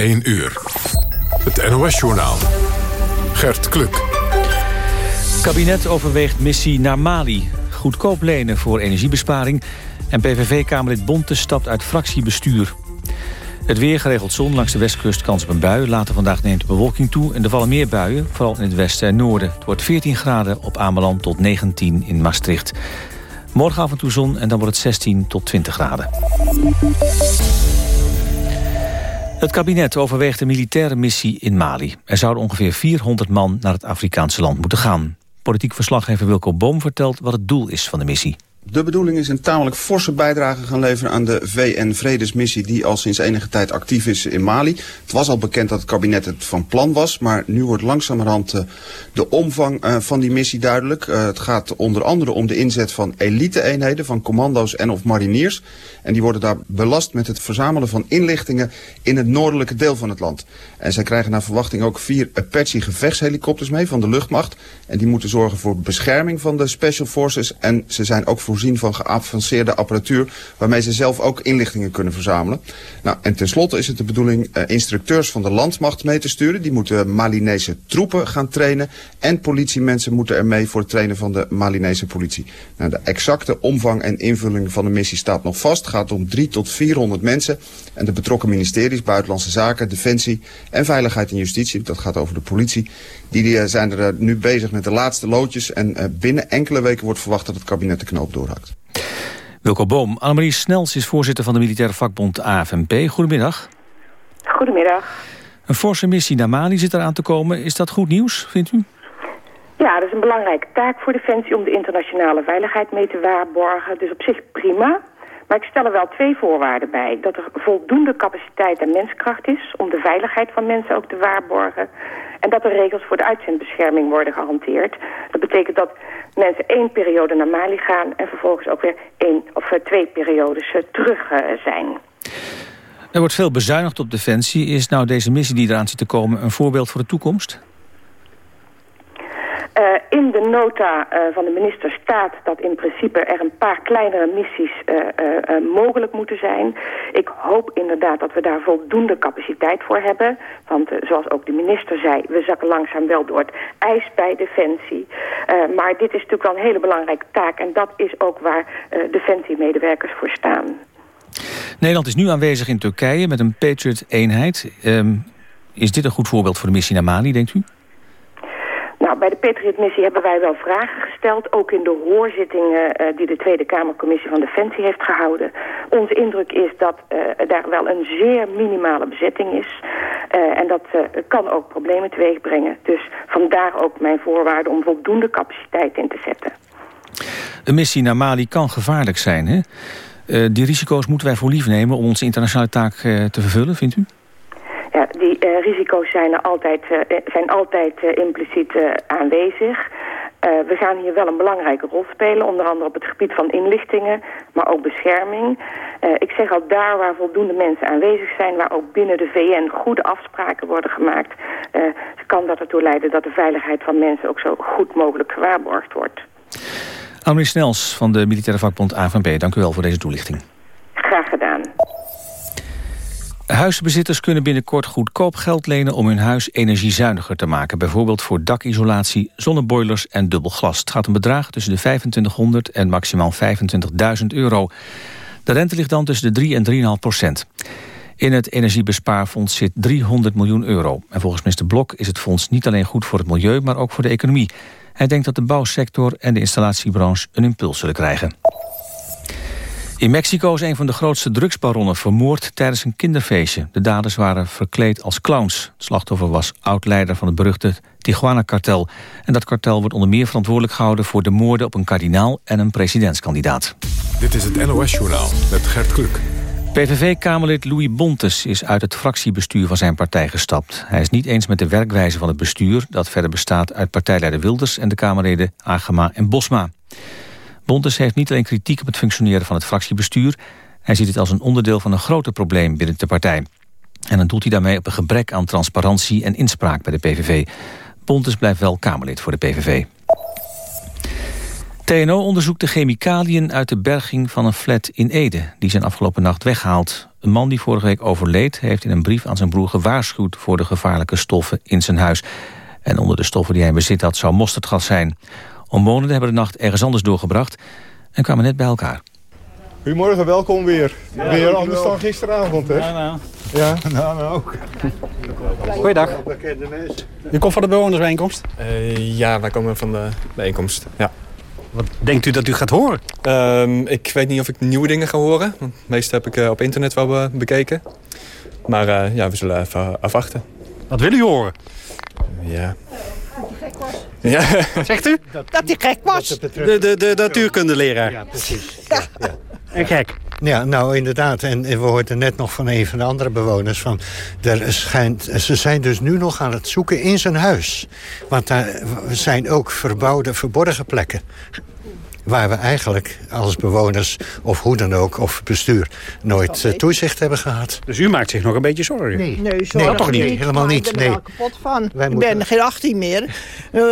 1 uur. Het NOS-journaal. Gert Kluk. Kabinet overweegt missie naar Mali. Goedkoop lenen voor energiebesparing. En PVV-Kamerlid Bonte stapt uit fractiebestuur. Het weer geregeld zon langs de westkust kans op een bui. Later vandaag neemt de bewolking toe en er vallen meer buien, vooral in het westen en noorden. Het wordt 14 graden op Ameland tot 19 in Maastricht. Morgen af en toe zon en dan wordt het 16 tot 20 graden. Het kabinet overweegt een militaire missie in Mali. Er zouden ongeveer 400 man naar het Afrikaanse land moeten gaan. Politiek verslaggever Wilco Boom vertelt wat het doel is van de missie. De bedoeling is een tamelijk forse bijdrage gaan leveren aan de VN-vredesmissie die al sinds enige tijd actief is in Mali. Het was al bekend dat het kabinet het van plan was, maar nu wordt langzamerhand uh, de omvang uh, van die missie duidelijk. Uh, het gaat onder andere om de inzet van elite-eenheden, van commando's en of mariniers. En die worden daar belast met het verzamelen van inlichtingen in het noordelijke deel van het land. En zij krijgen naar verwachting ook vier Apache gevechtshelikopters mee van de luchtmacht. En die moeten zorgen voor bescherming van de Special Forces en ze zijn ook voorzien van geavanceerde apparatuur... waarmee ze zelf ook inlichtingen kunnen verzamelen. Nou, en tenslotte is het de bedoeling uh, instructeurs van de landmacht mee te sturen. Die moeten Malinese troepen gaan trainen. En politiemensen moeten er mee voor het trainen van de Malinese politie. Nou, de exacte omvang en invulling van de missie staat nog vast. Het gaat om 3 tot 400 mensen. En de betrokken ministeries, Buitenlandse Zaken, Defensie en Veiligheid en Justitie... dat gaat over de politie, die, die zijn er nu bezig met de laatste loodjes. En uh, binnen enkele weken wordt verwacht dat het kabinet de knoop doorhakt. Wilco Boom. Annemarie Snels is voorzitter van de militaire vakbond AFNP. Goedemiddag. Goedemiddag. Een forse missie naar Mali zit eraan te komen. Is dat goed nieuws, vindt u? Ja, dat is een belangrijke taak voor Defensie om de internationale veiligheid mee te waarborgen. Dus op zich prima. Maar ik stel er wel twee voorwaarden bij. Dat er voldoende capaciteit en menskracht is om de veiligheid van mensen ook te waarborgen. En dat er regels voor de uitzendbescherming worden gehanteerd. Dat betekent dat mensen één periode naar Mali gaan... en vervolgens ook weer één of twee periodes terug zijn. Er wordt veel bezuinigd op Defensie. Is nou deze missie die eraan zit te komen een voorbeeld voor de toekomst? Uh, in de nota uh, van de minister staat dat in principe er een paar kleinere missies uh, mogelijk moeten zijn. Ik hoop inderdaad dat we daar voldoende capaciteit voor hebben. Want zoals ook de minister zei, we zakken langzaam wel door het ijs bij Defensie. maar dit is natuurlijk wel een hele belangrijke taak. En dat is ook waar Defensie-medewerkers voor staan. Nederland is nu aanwezig in Turkije met een Patriot-eenheid. Um, is dit een goed voorbeeld voor de missie naar Mali, denkt u? De Patriot-missie hebben wij wel vragen gesteld. Ook in de hoorzittingen uh, die de Tweede Kamercommissie van Defensie heeft gehouden. Onze indruk is dat uh, daar wel een zeer minimale bezetting is. Uh, en dat kan ook problemen teweegbrengen. Dus vandaar ook mijn voorwaarde om voldoende capaciteit in te zetten. Een missie naar Mali kan gevaarlijk zijn, hè? die risico's moeten wij voor lief nemen om onze internationale taak te vervullen, vindt u? Die uh, risico's zijn, er altijd, uh, zijn altijd impliciet aanwezig. we gaan hier wel een belangrijke rol spelen, onder andere op het gebied van inlichtingen, maar ook bescherming. ik zeg al, daar waar voldoende mensen aanwezig zijn, waar ook binnen de VN goede afspraken worden gemaakt, kan dat ertoe leiden dat de veiligheid van mensen ook zo goed mogelijk gewaarborgd wordt. Annemarie Snels van de militaire vakbond AVNP, dank u wel voor deze toelichting. Huisbezitters kunnen binnenkort goedkoop geld lenen om hun huis energiezuiniger te maken. Bijvoorbeeld voor dakisolatie, zonneboilers en dubbel glas. Het gaat een bedrag tussen de 2500 en maximaal 25.000 euro. De rente ligt dan tussen de 3 en 3,5 procent. In het energiebespaarfonds zit 300 miljoen euro. En volgens minister Blok is het fonds niet alleen goed voor het milieu... maar ook voor de economie. Hij denkt dat de bouwsector en de installatiebranche een impuls zullen krijgen. In Mexico is een van de grootste drugsbaronnen vermoord tijdens een kinderfeestje. De daders waren verkleed als clowns. Het slachtoffer was oud-leider van het beruchte Tijuana-kartel. En dat kartel wordt onder meer verantwoordelijk gehouden... voor de moorden op een kardinaal en een presidentskandidaat. Dit is het NOS-journaal met Gert Kluk. PVV-kamerlid Louis Bontes is uit het fractiebestuur van zijn partij gestapt. Hij is niet eens met de werkwijze van het bestuur... dat verder bestaat uit partijleider Wilders en de Kamerleden Agema en Bosma. Bontes heeft niet alleen kritiek op het functioneren van het fractiebestuur... hij ziet het als een onderdeel van een groter probleem binnen de partij. En dan doet hij daarmee op een gebrek aan transparantie en inspraak bij de PVV. Bontes blijft wel Kamerlid voor de PVV. TNO onderzoekt de chemicaliën uit de berging van een flat in Ede. Die zijn afgelopen nacht weggehaald. Een man die vorige week overleed heeft in een brief aan zijn broer gewaarschuwd... voor de gevaarlijke stoffen in zijn huis. En onder de stoffen die hij bezit had zou mosterdgas zijn. Omwonenden hebben de nacht ergens anders doorgebracht... en kwamen net bij elkaar. Goedemorgen, welkom weer. weer anders dan gisteravond, hè? Ja, nou. Ja, nou, nou ook. Goeiedag. U komt van de bewonersbijeenkomst? Uh, ja, wij komen van de bijeenkomst, ja. Wat denkt u dat u gaat horen? Um, ik weet niet of ik nieuwe dingen ga horen. Want het meeste heb ik uh, op internet wel be bekeken. Maar uh, ja, we zullen even afwachten. Wat wil u horen? Ja. Ja. Zegt u? Dat, dat hij gek was. De, de, de, de natuurkundeleraar. Ja, precies. Ja. ja. En gek. Ja, nou inderdaad. En we hoorden net nog van een van de andere bewoners... van er schijnt, ze zijn dus nu nog aan het zoeken in zijn huis. Want daar zijn ook verbouwde, verborgen plekken waar we eigenlijk als bewoners, of hoe dan ook, of bestuur... nooit uh, toezicht hebben gehad. Dus u maakt zich nog een beetje zorgen? Nee, nee, zorgen nee toch niet? niet? Helemaal niet, Ik ben nee. er kapot van. Wij ik moeten... ben geen 18 meer.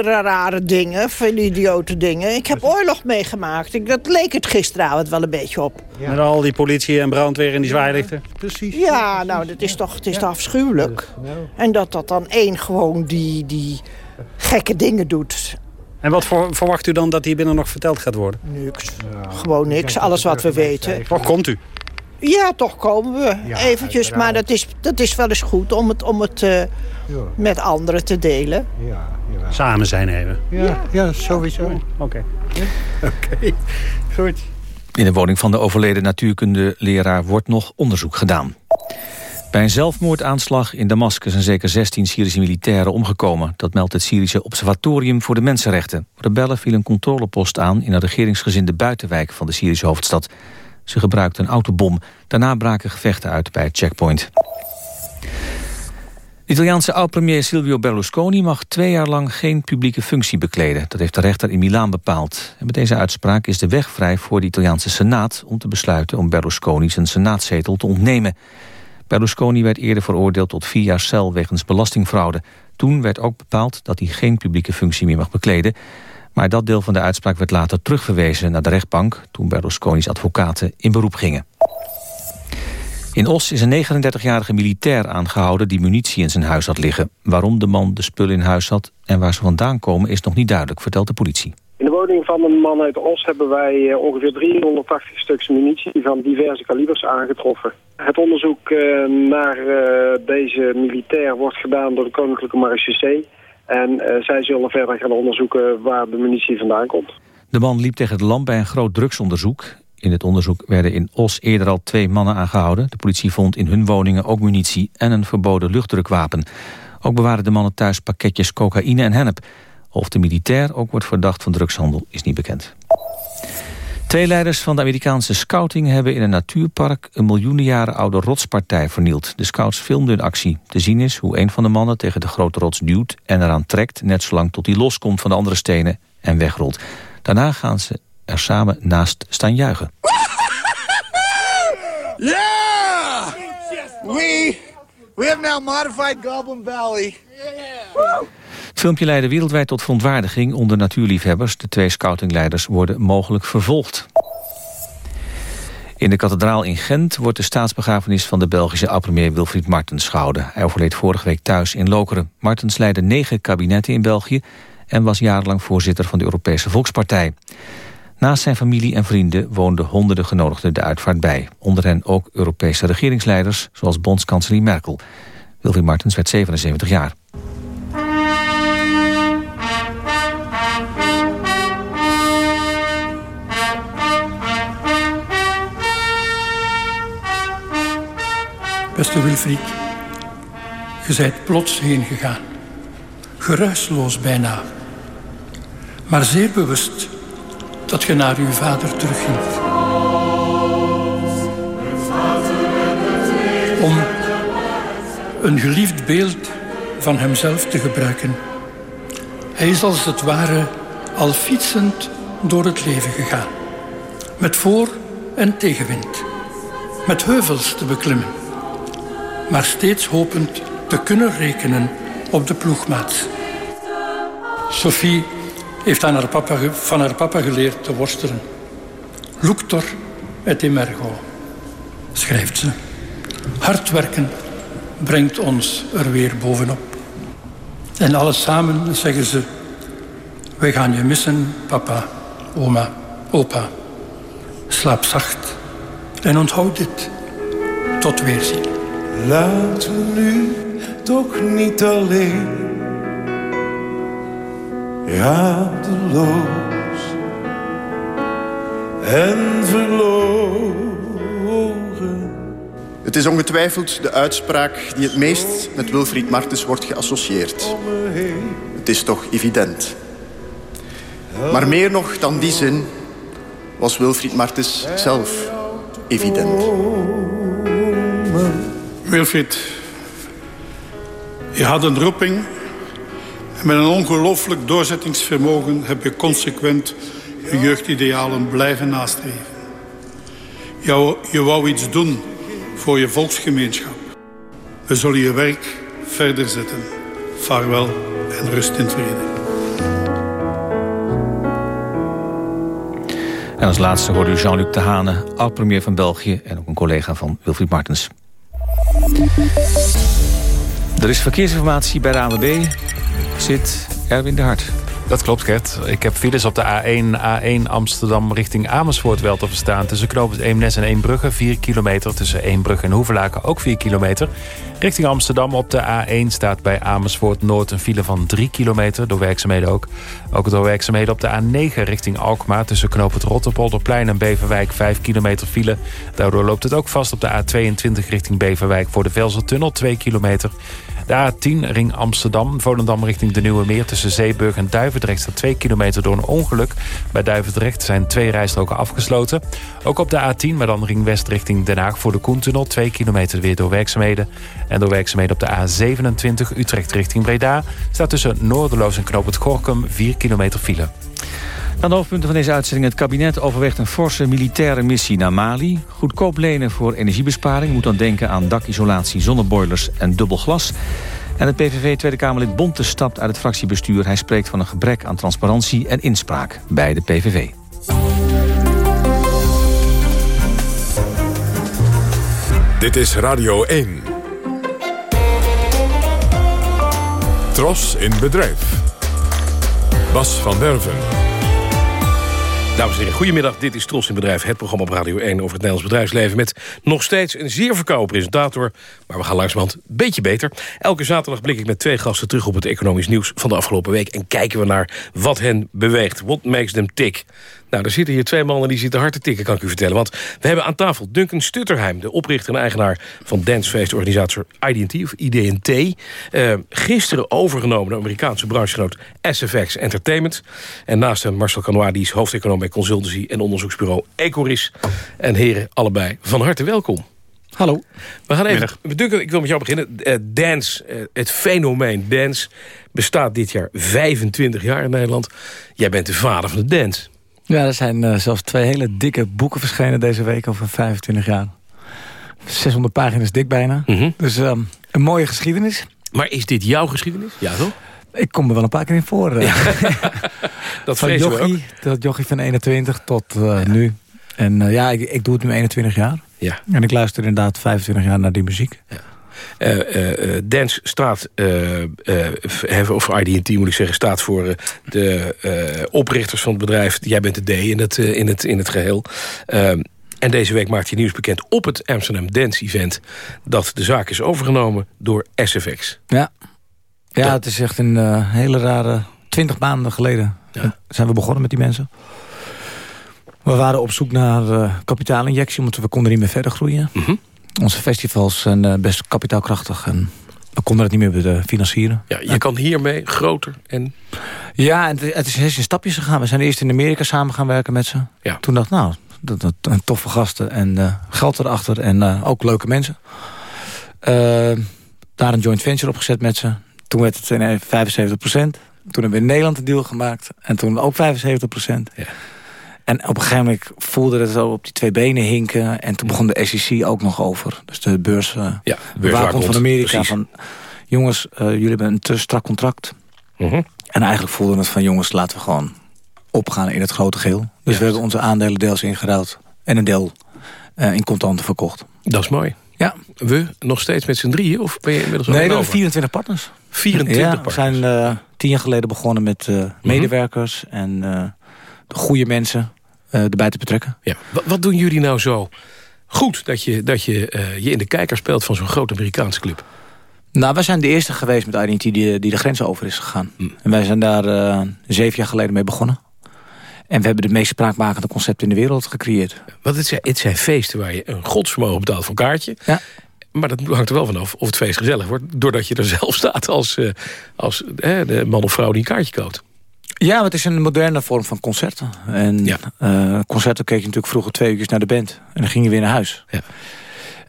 Rare dingen, veel idiote dingen. Ik heb oorlog meegemaakt. Ik, dat leek het gisteravond wel een beetje op. Ja. Met al die politie en brandweer en die zwaailichten? Precies. Ja, nou, dat is toch, het is toch afschuwelijk. En dat dat dan één gewoon die, die gekke dingen doet... En wat voor, verwacht u dan dat hier binnen nog verteld gaat worden? Niks. Ja, Gewoon niks. Alles wat we weten. Toch komt u? Ja, toch komen we. Ja, Eventjes. Maar dat is, dat is wel eens goed om het, om het uh, ja. met anderen te delen. Ja, Samen zijn even. Ja, ja sowieso. Oké. Okay. Oké. Okay. Goed. In de woning van de overleden natuurkundeleraar wordt nog onderzoek gedaan. Bij een zelfmoordaanslag in Damascus zijn zeker 16 Syrische militairen omgekomen. Dat meldt het Syrische Observatorium voor de Mensenrechten. Rebellen vielen een controlepost aan in een regeringsgezinde buitenwijk van de Syrische hoofdstad. Ze gebruikten een autobom. Daarna braken gevechten uit bij het checkpoint. De Italiaanse oud-premier Silvio Berlusconi mag twee jaar lang geen publieke functie bekleden. Dat heeft de rechter in Milaan bepaald. En met deze uitspraak is de weg vrij voor de Italiaanse Senaat... om te besluiten om Berlusconi zijn senaatzetel te ontnemen. Berlusconi werd eerder veroordeeld tot vier jaar cel wegens belastingfraude. Toen werd ook bepaald dat hij geen publieke functie meer mag bekleden. Maar dat deel van de uitspraak werd later terugverwezen naar de rechtbank... toen Berlusconi's advocaten in beroep gingen. In Os is een 39-jarige militair aangehouden die munitie in zijn huis had liggen. Waarom de man de spullen in huis had en waar ze vandaan komen is nog niet duidelijk, vertelt de politie. Woning van een man uit Os hebben wij ongeveer 380 stuks munitie van diverse kalibers aangetroffen. Het onderzoek uh, naar uh, deze militair wordt gedaan door de Koninklijke Marechaussee. En zij zullen verder gaan onderzoeken waar de munitie vandaan komt. De man liep tegen de lamp bij een groot drugsonderzoek. In het onderzoek werden in Os eerder al twee mannen aangehouden. De politie vond in hun woningen ook munitie en een verboden luchtdrukwapen. Ook bewaren de mannen thuis pakketjes cocaïne en hennep. Of de militair ook wordt verdacht van drugshandel is niet bekend. Twee leiders van de Amerikaanse scouting hebben in een natuurpark... een miljoenen jaren oude rotspartij vernield. De scouts filmden hun actie. Te zien is hoe een van de mannen tegen de grote rots duwt... en eraan trekt, net zolang tot hij loskomt van de andere stenen en wegrolt. Daarna gaan ze er samen naast staan juichen. Yeah! We, we have now modified Goblin Valley. Het filmpje leidde wereldwijd tot verontwaardiging onder natuurliefhebbers. De twee scoutingleiders worden mogelijk vervolgd. In de kathedraal in Gent wordt de staatsbegrafenis van de Belgische oud-premier Wilfried Martens gehouden. Hij overleed vorige week thuis in Lokeren. Martens leidde negen kabinetten in België en was jarenlang voorzitter van de Europese Volkspartij. Naast zijn familie en vrienden woonden honderden genodigden de uitvaart bij. Onder hen ook Europese regeringsleiders, zoals bondskanselier Merkel. Wilfried Martens werd 77 jaar. Beste Wilfried, je zijt plots heen gegaan. Geruisloos bijna. Maar zeer bewust dat je naar uw vader terugging. Om een geliefd beeld van hemzelf te gebruiken. Hij is als het ware al fietsend door het leven gegaan. Met voor- en tegenwind. Met heuvels te beklimmen maar steeds hopend te kunnen rekenen op de ploegmaats. Sophie heeft aan haar papa, van haar papa geleerd te worstelen. Luctor et emergo, schrijft ze. Hard werken brengt ons er weer bovenop. En alles samen zeggen ze... wij gaan je missen, papa, oma, opa. Slaap zacht en onthoud dit. Tot weerzien. Laten we nu toch niet alleen. Radeloos en verloren. Het is ongetwijfeld de uitspraak die het meest met Wilfried Martens wordt geassocieerd. Het is toch evident. Maar meer nog dan die zin was Wilfried Martens zelf evident. Wilfried, je had een roeping... en met een ongelooflijk doorzettingsvermogen... heb je consequent je jeugdidealen blijven nastreven. Je, je wou iets doen voor je volksgemeenschap. We zullen je werk verder zetten. Vaarwel en rust in vrede. En als laatste hoorde u Jean-Luc Tahane, oud-premier van België... en ook een collega van Wilfried Martens. Er is verkeersinformatie bij de ANWB. Zit Erwin de Hart. Dat klopt, Gert. Ik heb files op de A1, A1 Amsterdam richting Amersfoort wel te verstaan. Tussen knooppunt Eemnes en Eembrugge 4 kilometer. Tussen Eembrugge en Hoevelaken ook 4 kilometer. Richting Amsterdam op de A1 staat bij Amersfoort Noord een file van 3 kilometer. Door werkzaamheden ook. Ook door werkzaamheden op de A9 richting Alkmaar. Tussen knooppunt Rotterpolderplein en Beverwijk 5 kilometer file. Daardoor loopt het ook vast op de A22 richting Beverwijk voor de Velsertunnel 2 kilometer. De A10 ring Amsterdam, Volendam richting de Nieuwe Meer... tussen Zeeburg en Duivendrecht staat 2 kilometer door een ongeluk. Bij Duivendrecht zijn twee rijstroken afgesloten. Ook op de A10, maar dan ring West richting Den Haag... voor de Koentunnel, 2 kilometer weer door werkzaamheden. En door werkzaamheden op de A27 Utrecht richting Breda... staat tussen Noorderloos en Knoop het Gorkum 4 kilometer file. Aan de hoofdpunten van deze uitzending. Het kabinet overweegt een forse militaire missie naar Mali. Goedkoop lenen voor energiebesparing. Moet dan denken aan dakisolatie, zonneboilers en dubbel glas. En het PVV Tweede Kamerlid Bonte stapt uit het fractiebestuur. Hij spreekt van een gebrek aan transparantie en inspraak bij de PVV. Dit is Radio 1. Tros in bedrijf. Bas van Werven. Dames en heren, goedemiddag. Dit is Tros in Bedrijf, het programma op Radio 1 over het Nederlands bedrijfsleven... met nog steeds een zeer verkouden presentator, maar we gaan langzamerhand een beetje beter. Elke zaterdag blik ik met twee gasten terug op het economisch nieuws van de afgelopen week... en kijken we naar wat hen beweegt. What makes them tick? Nou, er zitten hier twee mannen die zitten hard te tikken, kan ik u vertellen. Want we hebben aan tafel Duncan Stutterheim... de oprichter en eigenaar van dancefeestorganisator IDT, of IDNT. Uh, gisteren overgenomen de Amerikaanse branchegenoot SFX Entertainment. En naast hem Marcel Canois, die is hoofdeconoom bij consultancy... en onderzoeksbureau Ecoris. En heren, allebei van harte welkom. Hallo. We gaan even, Duncan, ik wil met jou beginnen. Uh, dance, uh, het fenomeen dance, bestaat dit jaar 25 jaar in Nederland. Jij bent de vader van de dance. Ja, er zijn uh, zelfs twee hele dikke boeken verschenen deze week over 25 jaar. 600 pagina's dik bijna. Mm -hmm. Dus um, een mooie geschiedenis. Maar is dit jouw geschiedenis? Ja, toch? Ik kom er wel een paar keer in voor. Ja. dat van jochie, dat jochie van 21 tot uh, ja. nu. En ja, ik, ik doe het nu 21 jaar. Ja. En ik luister inderdaad 25 jaar naar die muziek. Ja. Uh, uh, Dance staat, of IDT moet ik zeggen, staat voor de oprichters van het bedrijf. Jij bent de D in het, in het, in het geheel. Ehm, en deze week maakt je nieuws bekend op het Amsterdam Dance Event... dat de zaak is overgenomen door SFX. Ja, ja dat... het is echt een hele rare... Twintig maanden geleden ja. zijn we begonnen met die mensen. We waren op zoek naar kapitaalinjectie, want we konden niet meer verder groeien. Mm -hmm. Onze festivals zijn uh, best kapitaalkrachtig en we konden het niet meer financieren. Ja, je kan hiermee groter en... Ja, het, het is in stapjes gegaan. We zijn eerst in Amerika samen gaan werken met ze. Ja. Toen dacht ik, nou, dat, dat, een toffe gasten en uh, geld erachter en uh, ook leuke mensen. daar een joint venture opgezet met ze. Toen werd het 75% Toen hebben we in Nederland een deal gemaakt. En toen ook 75% Ja. En op een gegeven moment voelde het zo op die twee benen hinken. En toen begon de SEC ook nog over. Dus de beurs, uh, ja, beurswaakhond van Amerika. Precies. Van, jongens, uh, jullie hebben een te strak contract. Mm -hmm. En eigenlijk voelden we het van, jongens, laten we gewoon opgaan in het grote geheel. Dus Juist. we hebben onze aandelen deels ingeruild. En een deel uh, in contanten verkocht. Dat is mooi. Ja. We nog steeds met z'n drieën? Of ben je inmiddels al Nee, hebben 24 partners. 24 ja, partners. We zijn eh, tien jaar geleden begonnen met eh, medewerkers en eh, de goede mensen eh, erbij te betrekken. Ja. Wat, wat doen jullie nou zo goed dat je dat je, eh, je in de kijker speelt van zo'n grote Amerikaanse club? Nou, wij zijn de eerste geweest met IDT die, die de grens over is gegaan. En wij zijn daar eh, zeven jaar geleden mee begonnen. En we hebben de meest spraakmakende concepten in de wereld gecreëerd. Want het zijn, het zijn feesten waar je een godsvermogen betaalt voor een kaartje. Maar dat hangt er wel vanaf of het feest gezellig wordt. Doordat je er zelf staat als, eh, als eh, de man of vrouw die een kaartje koopt. Ja, het is een moderne vorm van concerten. En eh, concerten keek je natuurlijk vroeger twee uur naar de band. En dan ging je weer naar huis. Ja.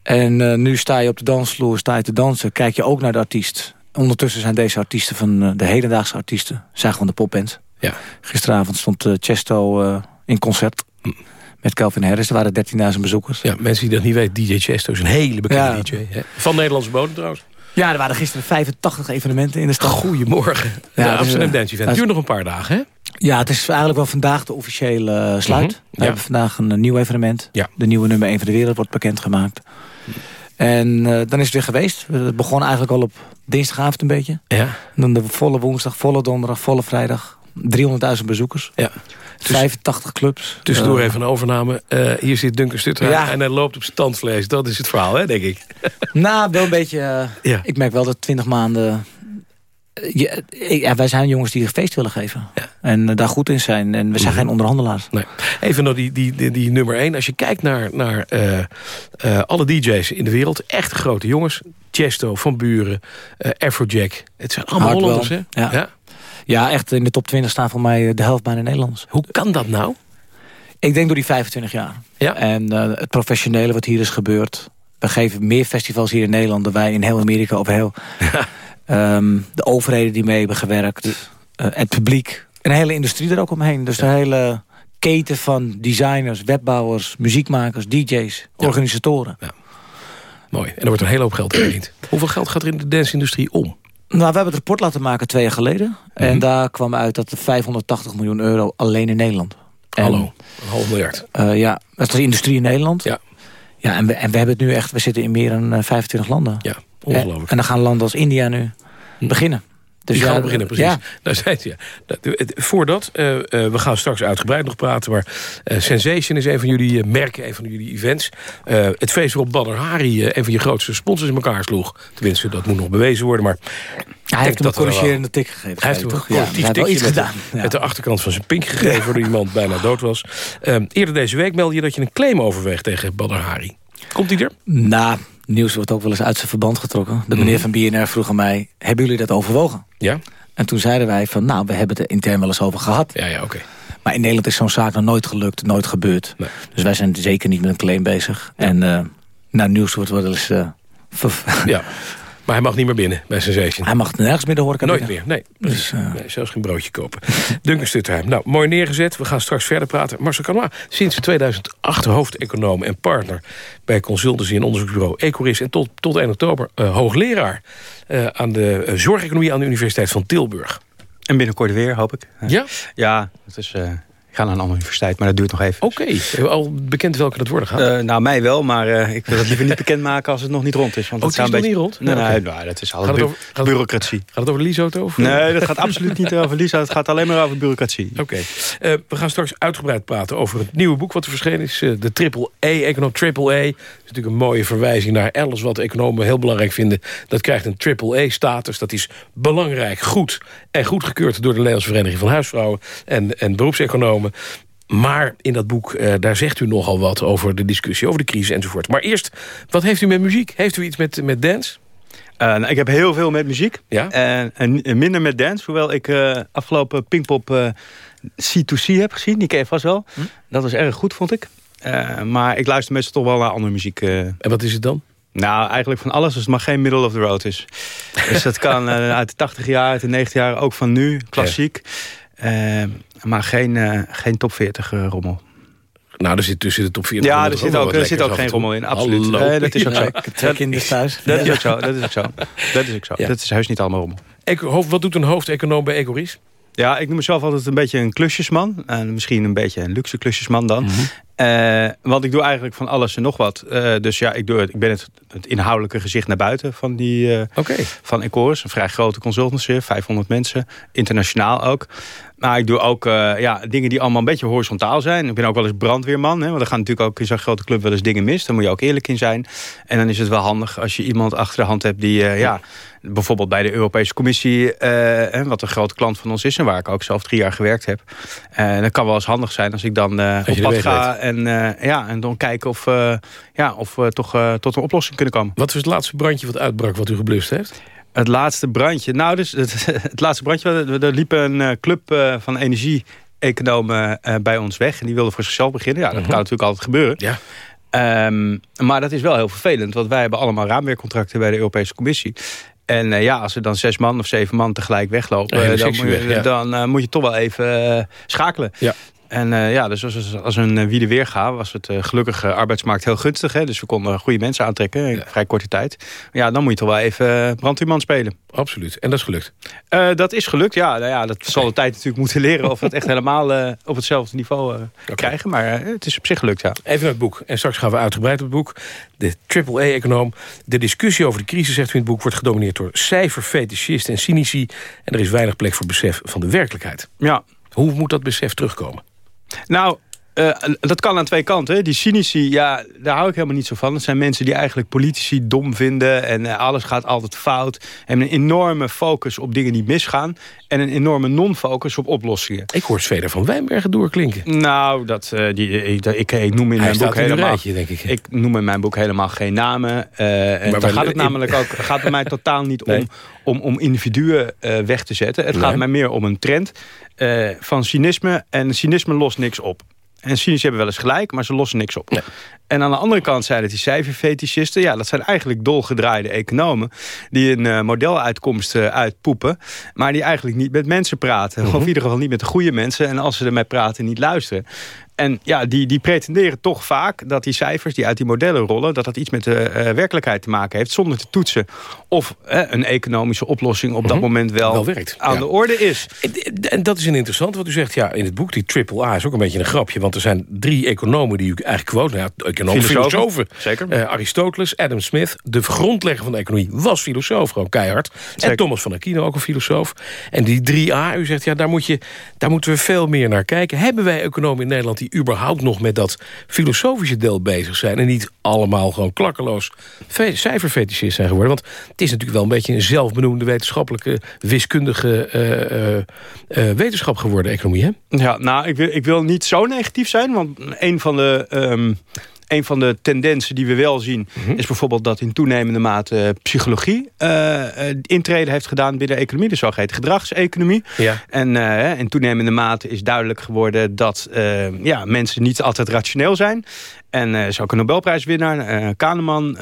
En eh, nu sta je op de dansvloer, sta je te dansen. Kijk je ook naar de artiest. Ondertussen zijn deze artiesten van eh, de hedendaagse artiesten... zijn gewoon de popband. Ja. Gisteravond stond Chesto in concert. Met Calvin Harris. Er waren 13.000 bezoekers. Ja, mensen die dat niet weten, DJ Chesto is een hele bekende Ja. DJ. Hè? Van Nederlandse bodem trouwens. Ja, er waren gisteren 85 evenementen in de stad. Goedemorgen. Ja, dus, Amsterdam Dance Event. duurt nog een paar dagen, hè? Ja, het is eigenlijk wel vandaag de officiële eh, sluit. Mhm, We hebben vandaag een, eh, nieuw evenement. Ja. De nieuwe nummer 1 van de wereld wordt bekendgemaakt. En eh, dan is het weer geweest. Het begon eigenlijk al op dinsdagavond een beetje. Ja. En dan de volle woensdag, volle donderdag, volle vrijdag. 300.000 bezoekers. Ja. 85 clubs. Tussendoor Eh, even een overname. Eh, hier zit Duncan Stutter Ja. en hij loopt op zijn tandvlees. Dat is het verhaal, hè, denk ik. Nou, wel een beetje... eh, Ja. Ik merk wel dat 20 maanden... ja, ja, wij zijn jongens die een feest willen geven. En eh, daar goed in zijn. En we zijn geen onderhandelaars. Nee. Even nog die, die, die, die nummer 1. Als je kijkt naar, naar alle DJ's in de wereld. Echt grote jongens. Chesto, Van Buren, Afrojack. Het zijn allemaal Hardwell, Hollanders, hè? Ja. Ja, echt in de top 20 staan voor mij eh, de helft bijna Nederlanders. Hoe kan dat nou? Ik denk door die 25 jaar. Ja. En eh, het professionele wat hier is gebeurd. We geven meer festivals hier in Nederland dan wij in heel Amerika of heel... Ehm, de overheden die mee hebben gewerkt. eh, het publiek. Een hele industrie er ook omheen. Dus een hele keten van designers, webbouwers, muziekmakers, DJ's, organisatoren. Mooi. En er wordt een hele hoop geld verdiend. Hoeveel geld gaat er in de dance-industrie om? Nou, we hebben het rapport laten maken twee jaar geleden. Mhm. En daar kwam uit dat er 580 miljoen euro alleen in Nederland. En, Hallo, een half miljard. eh, ja, dat is de industrie in Nederland. Ja. Ja, en we, en we hebben het nu echt, we zitten in meer dan eh, 25 landen. Ja, ongelooflijk. Hm. En, en dan gaan landen als India nu beginnen. Dus Die ja, gaan beginnen, precies. Ja, Daar zei het, ja. Het- Voordat, eh, eh, we gaan straks uitgebreid nog praten... maar eh, Sensation is een van jullie eh, merken, een van jullie events. Eh, het feest waarop Badr Hari, eh, een van je grootste sponsors in elkaar sloeg. Tenminste, dat moet nog bewezen worden, maar... hij heeft hem een corrigerende tik gegeven. Hij heeft hem toch? Ja, collectief hij heeft iets gedaan. met de achterkant van zijn pink gegeven... waardoor iemand bijna dood was. Ehm, eerder deze week meldde je dat je een claim overweegt tegen Badr Hari. Komt die er? Nou, nieuws wordt ook wel eens uit zijn verband getrokken. De Mhm. meneer van BNR vroeg aan mij, hebben jullie dat overwogen? Ja. En toen zeiden wij van, nou, we hebben het er intern wel eens over gehad. Ja, ja, oké. Maar in Nederland is zo'n zaak nog nooit gelukt, nooit gebeurd. Dus wij zijn zeker niet met een claim bezig. En eh nou, nieuws wordt wel eens... eh, Ja. Maar hij mag niet meer binnen bij Sensation. Hij mag nergens meer de horeca Nooit binnen. meer, nee. Dus, eh, nee. Zelfs geen broodje kopen. Duncan Stutterheim. Nou, mooi neergezet. We gaan straks verder praten. Marcel Canois, sinds 2008 hoofdeconoom en partner... bij consultancy en onderzoeksbureau Ecoris... en tot, tot 1 oktober eh, hoogleraar eh, aan de zorgeconomie... aan de Universiteit van Tilburg. En binnenkort weer, hoop ik. Ja? Ja, het is, eh, ga naar een andere universiteit, maar dat duurt nog even. Oké. Hebben we al bekend welke dat worden gaat? Eh, nou, mij wel, maar eh, ik wil het liever niet bekendmaken als het nog niet rond is. Want Oh, het is nog niet rond? Nee, Nee, nee, nou, dat is Gaat bu- over- gaat- bureaucratie. Gaat het over Liesauto? Of? Nee, dat gaat absoluut niet over Lisa. Het gaat alleen maar over bureaucratie. Oké. Eh, we gaan straks uitgebreid praten over het nieuwe boek wat er verschenen is. eh, de Triple A, Econom Triple A. Dat is natuurlijk een mooie verwijzing naar alles wat economen heel belangrijk vinden. Dat krijgt een Triple A-status. Dat is belangrijk, goed en goedgekeurd door de Nederlandse Vereniging van Huisvrouwen en, en beroepseconomen. Maar in dat boek, eh, daar zegt u nogal wat over de discussie, over de crisis enzovoort. Maar eerst, wat heeft u met muziek? Heeft u iets met, met dance? Eh, nou, ik heb heel veel met muziek. Ja? En, en, en minder met dance. Hoewel ik eh, afgelopen Pinkpop eh, C2C heb gezien. Die ken je vast wel. Dat was erg goed, vond ik. Eh, maar ik luister meestal toch wel naar andere muziek. eh. En wat is het dan? Nou, eigenlijk van alles. Als het maar geen middle of the road is. dus dat kan eh, uit de 80 jaar, uit de 90 jaar, ook van nu. Klassiek. Eh, maar geen, eh, geen top 40 eh, rommel. Nou, er zit tussen de top 40. Ja, er zit ook, er zit ook geen rommel in, absoluut. Hallo. Nee, dat is ook zo. Ja. Twee kinderen thuis. Dat is ook zo, dat is ook zo. Dat is ook zo. Ja. Dat is heus niet allemaal rommel. Wat doet een hoofdeconoom bij Ecoris? Ja, ik noem mezelf altijd een beetje een klusjesman. En misschien een beetje een luxe klusjesman dan. Uh, want ik doe eigenlijk van alles en nog wat. Uh, dus ja, ik, doe het, ik ben het, het inhoudelijke gezicht naar buiten van, die, uh, okay. van Ecoris. Een vrij grote consultancy, 500 mensen. Internationaal ook. Maar ik doe ook ja, dingen die allemaal een beetje horizontaal zijn. Ik ben ook wel eens brandweerman. Hè, want er gaan natuurlijk ook in zo'n grote club wel eens dingen mis. Daar moet je ook eerlijk in zijn. En dan is het wel handig als je iemand achter de hand hebt... die ja, bijvoorbeeld bij de Europese Commissie... Uh, wat een grote klant van ons is... en waar ik ook zelf drie jaar gewerkt heb. Dat kan wel eens handig zijn als ik dan op pad ga... En, ja, en dan kijken of, ja, of we toch tot een oplossing kunnen komen. Wat was het laatste brandje wat uitbrak wat u geblust heeft? Het laatste brandje? Nou, dus het, het laatste brandje... Er liep een club van energie economen bij ons weg. En die wilden voor zichzelf beginnen. Ja, dat kan natuurlijk altijd gebeuren. Ja. Um, maar dat is wel heel vervelend. Want wij hebben allemaal raamwerkcontracten bij de Europese Commissie. En uh, ja, als er dan zes man of zeven man tegelijk weglopen... Ja, dan, moet je, ja. dan uh, moet je toch wel even uh, schakelen. Ja. En uh, ja, dus als, als een uh, wie de weer gaat, was het uh, gelukkig arbeidsmarkt heel gunstig. Hè? Dus we konden goede mensen aantrekken in vrij korte tijd. Maar ja, dan moet je toch wel even brandweerman spelen. Absoluut. En dat is gelukt? dat is gelukt, ja. Nou ja dat zal de tijd natuurlijk moeten leren of we het echt helemaal op hetzelfde niveau okay. krijgen. Maar het is op zich gelukt, ja. Even naar het boek. En straks gaan we uitgebreid op het boek. De AAA-econoom. De discussie over de crisis, zegt u in het boek, wordt gedomineerd door cijferfetischisten en cynici. En er is weinig plek voor besef van de werkelijkheid. Ja. Hoe moet dat besef terugkomen? Nou, uh, dat kan aan twee kanten. Die cynici, ja, daar hou ik helemaal niet zo van. Dat zijn mensen die eigenlijk politici dom vinden... en uh, alles gaat altijd fout. En een enorme focus op dingen die misgaan... en een enorme non-focus op oplossingen. Ik hoor Zweder van Wijnbergen doorklinken. Nou, dat, uh, die, ik, ik, ik, noem in Hij mijn boek helemaal... Rijtje, denk ik. ik noem in mijn boek helemaal geen namen. en daar gaat het namelijk ook gaat bij mij totaal niet nee. om, om, om individuen weg te zetten. Het Nee. gaat mij meer om een trend van cynisme. En cynisme lost niks op. En cynici hebben wel eens gelijk, maar ze lossen niks op. Nee. En aan de andere kant zijn het die cijferfetischisten. Ja, dat zijn eigenlijk dolgedraaide economen... die een uh, modeluitkomst uh, uitpoepen... maar die eigenlijk niet met mensen praten. Mhm. Of in ieder geval niet met de goede mensen. En als ze ermee praten, niet luisteren. En ja, die, die pretenderen toch vaak dat die cijfers die uit die modellen rollen... dat dat iets met de uh, werkelijkheid te maken heeft... zonder te toetsen of een economische oplossing op dat Mhm. moment wel, Wel werkt, aan ja. de orde is. En- dat is een interessant wat u zegt. Ja, in het boek, die triple A is ook een beetje een grapje. Want er zijn drie economen die u eigenlijk quote. Nou ja, economen, Filosofen. filosofen. Zeker. Eh, Aristoteles, Adam Smith, de grondlegger van de economie, was filosoof, gewoon keihard. En. Thomas van Aquino, ook een filosoof. En die 3A, u zegt, ja, daar, moet je, daar moeten we veel meer naar kijken. Hebben wij economen in Nederland die überhaupt nog met dat filosofische deel bezig zijn... en niet allemaal gewoon klakkeloos fe- cijferfetischist zijn geworden? Want het is natuurlijk wel een beetje een zelfbenoemde wetenschappelijke, wiskundige eh, eh, eh, wetenschap geworden, economie, hè? Ja, nou, ik wil, ik wil niet zo negatief zijn, want een van de... ehm, een van de tendensen die we wel zien... Mhm. is bijvoorbeeld dat in toenemende mate eh, psychologie... eh, eh, intrede heeft gedaan binnen de economie. De zogeheten gedragseconomie. Ja. En in toenemende mate is duidelijk geworden... dat ja, mensen niet altijd rationeel zijn. En er is ook een Nobelprijswinnaar, eh, Kahneman...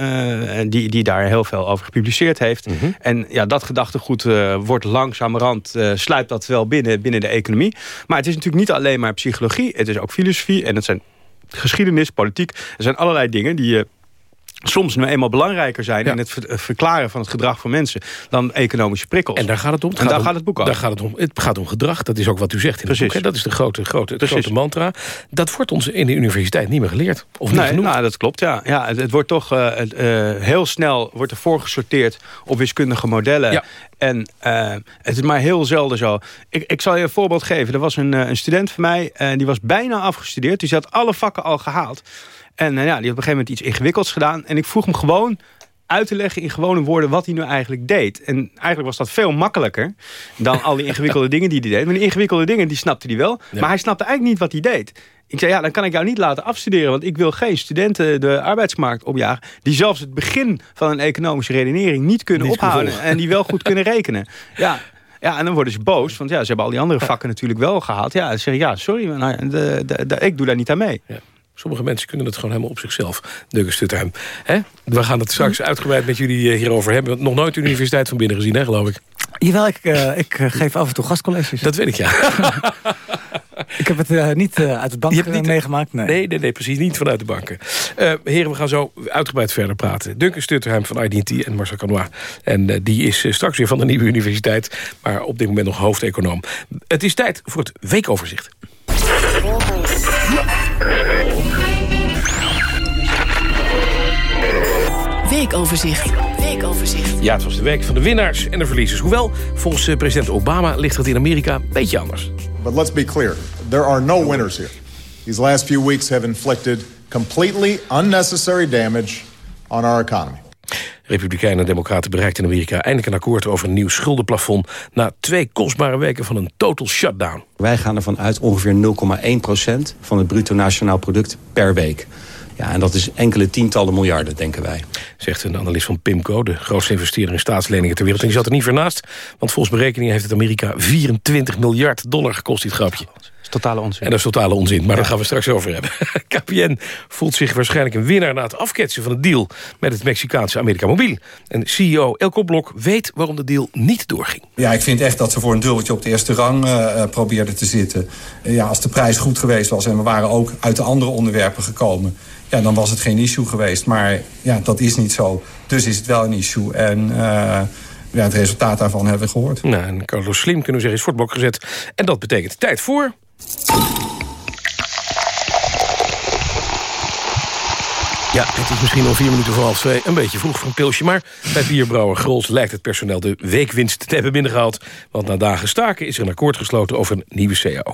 die, die daar heel veel over gepubliceerd heeft. Mhm. En ja, dat gedachtegoed eh, wordt langzamerhand... sluipt dat wel binnen, binnen de economie. Maar het is natuurlijk niet alleen maar psychologie. Het is ook filosofie en het zijn geschiedenis, politiek. Er zijn allerlei dingen die... eh, soms nu eenmaal belangrijker zijn... Ja. in het ver- verklaren van het gedrag van mensen... dan economische prikkels. En daar gaat het om. Het En daar om- gaat het boek over. Daar gaat het, om. het gaat om gedrag. Dat is ook wat u zegt in het Precies. boek. Hè? Dat is de grote, grote, het grote mantra. Dat wordt ons in de universiteit niet meer geleerd. Of niet Nee, genoeg. nou, dat klopt, ja. ja het, het wordt toch eh, het, eh, heel snel wordt er voorgesorteerd op wiskundige modellen. Ja. En eh, het is maar heel zelden zo. Ik, ik zal je een voorbeeld geven. Er was een, eh, een student van mij, en die was bijna afgestudeerd. Die had alle vakken al gehaald. En eh, ja, die had op een gegeven moment iets ingewikkelds gedaan. En ik vroeg hem gewoon uit te leggen in gewone woorden wat hij nu eigenlijk deed. En eigenlijk was dat veel makkelijker dan al die ingewikkelde dingen die hij deed. Maar die ingewikkelde dingen, die snapte hij wel. Maar hij snapte eigenlijk niet wat hij deed. Ik zei, ja, dan kan ik jou niet laten afstuderen... want ik wil geen studenten de arbeidsmarkt opjagen... die zelfs het begin van een economische redenering niet kunnen Niet ophouden... en die wel goed kunnen rekenen. Ja, ja, en dan worden ze boos, want ja, ze hebben al die andere vakken natuurlijk wel gehaald. Ja, ze zeggen, ja, sorry, maar nou, de, de, de- ik doe daar niet aan mee. Ja. Sommige mensen kunnen het gewoon helemaal op zichzelf. Duncan Stutterheim. Hè? We gaan het straks uitgebreid met jullie eh, hierover hebben. Nog nooit de universiteit van binnen gezien, hè, geloof ik. Jawel, ik, eh, ik eh, geef af en toe gastcolleges. Dat weet ik, ja. Ik heb het niet uit de bank niet- meegemaakt. Nee. Nee, nee, nee, precies. Niet vanuit de banken. Eh, heren, we gaan zo uitgebreid verder praten. Duncan Stutterheim van IDT en Marcel Canois. En die is straks weer van de Nieuwe Universiteit. Maar op dit moment nog hoofdeconoom. Het is tijd voor het weekoverzicht. Weekoverzicht. Weekoverzicht. Ja, het was de week van de winnaars en de verliezers. Hoewel, volgens eh, president Obama ligt het in Amerika een beetje anders. But let's be clear. There are no winners here. These last few weeks have inflicted completely unnecessary damage on our economy. Republikeinen en democraten bereikten in Amerika eindelijk een akkoord over een nieuw schuldenplafond... na twee kostbare weken van een total shutdown. Wij gaan ervan uit ongeveer 0,1% van het bruto nationaal product per week. Ja, en dat is enkele tientallen miljarden, denken wij. Zegt een analist van PIMCO, de grootste investeerder in staatsleningen ter wereld. En die zat er niet voor naast, want volgens berekeningen heeft het Amerika 24 miljard dollar gekost, dit grapje. is totale onzin. En dat is totale onzin, maar daar gaan we straks over hebben. KPN voelt zich waarschijnlijk een winnaar na het afketsen van de deal... met het Mexicaanse Amerika Mobiel. En CEO Elko Blok weet waarom de deal niet doorging. Ja, ik vind echt dat ze voor een dubbeltje op de eerste rang uh, probeerden te zitten. Uh, ja, als de prijs goed geweest was en we waren ook uit de andere onderwerpen gekomen... ja, dan was het geen issue geweest. Maar ja, dat is niet zo. Dus is het wel een issue. En... Uh, ja, het resultaat daarvan hebben we gehoord. Nou, en Carlos Slim, kunnen we zeggen, is voor het gezet. En dat betekent tijd voor... Ja, het is misschien al vier minuten voor half twee. Een beetje vroeg voor een pilsje. Maar bij bierbrouwer Grols lijkt het personeel de weekwinst te hebben binnengehaald. Want na dagen staken is er een akkoord gesloten over een nieuwe CAO.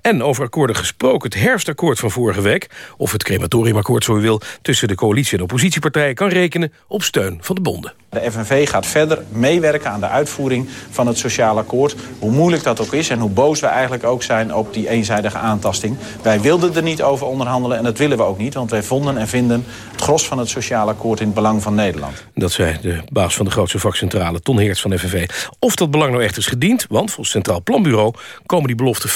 En over akkoorden gesproken, het herfstakkoord van vorige week... of het crematoriumakkoord, zo u wil... tussen de coalitie en oppositiepartijen kan rekenen op steun van de bonden. De FNV gaat verder meewerken aan de uitvoering van het sociaal akkoord. Hoe moeilijk dat ook is en hoe boos we eigenlijk ook zijn op die eenzijdige aantasting. Wij wilden er niet over onderhandelen en dat willen we ook niet. Want wij vonden en vinden het gros van het sociaal akkoord in het belang van Nederland. Dat zei de baas van de grootste vakcentrale, Ton Heerts van FNV. Of dat belang nou echt is gediend, want volgens Centraal Planbureau... komen die belofte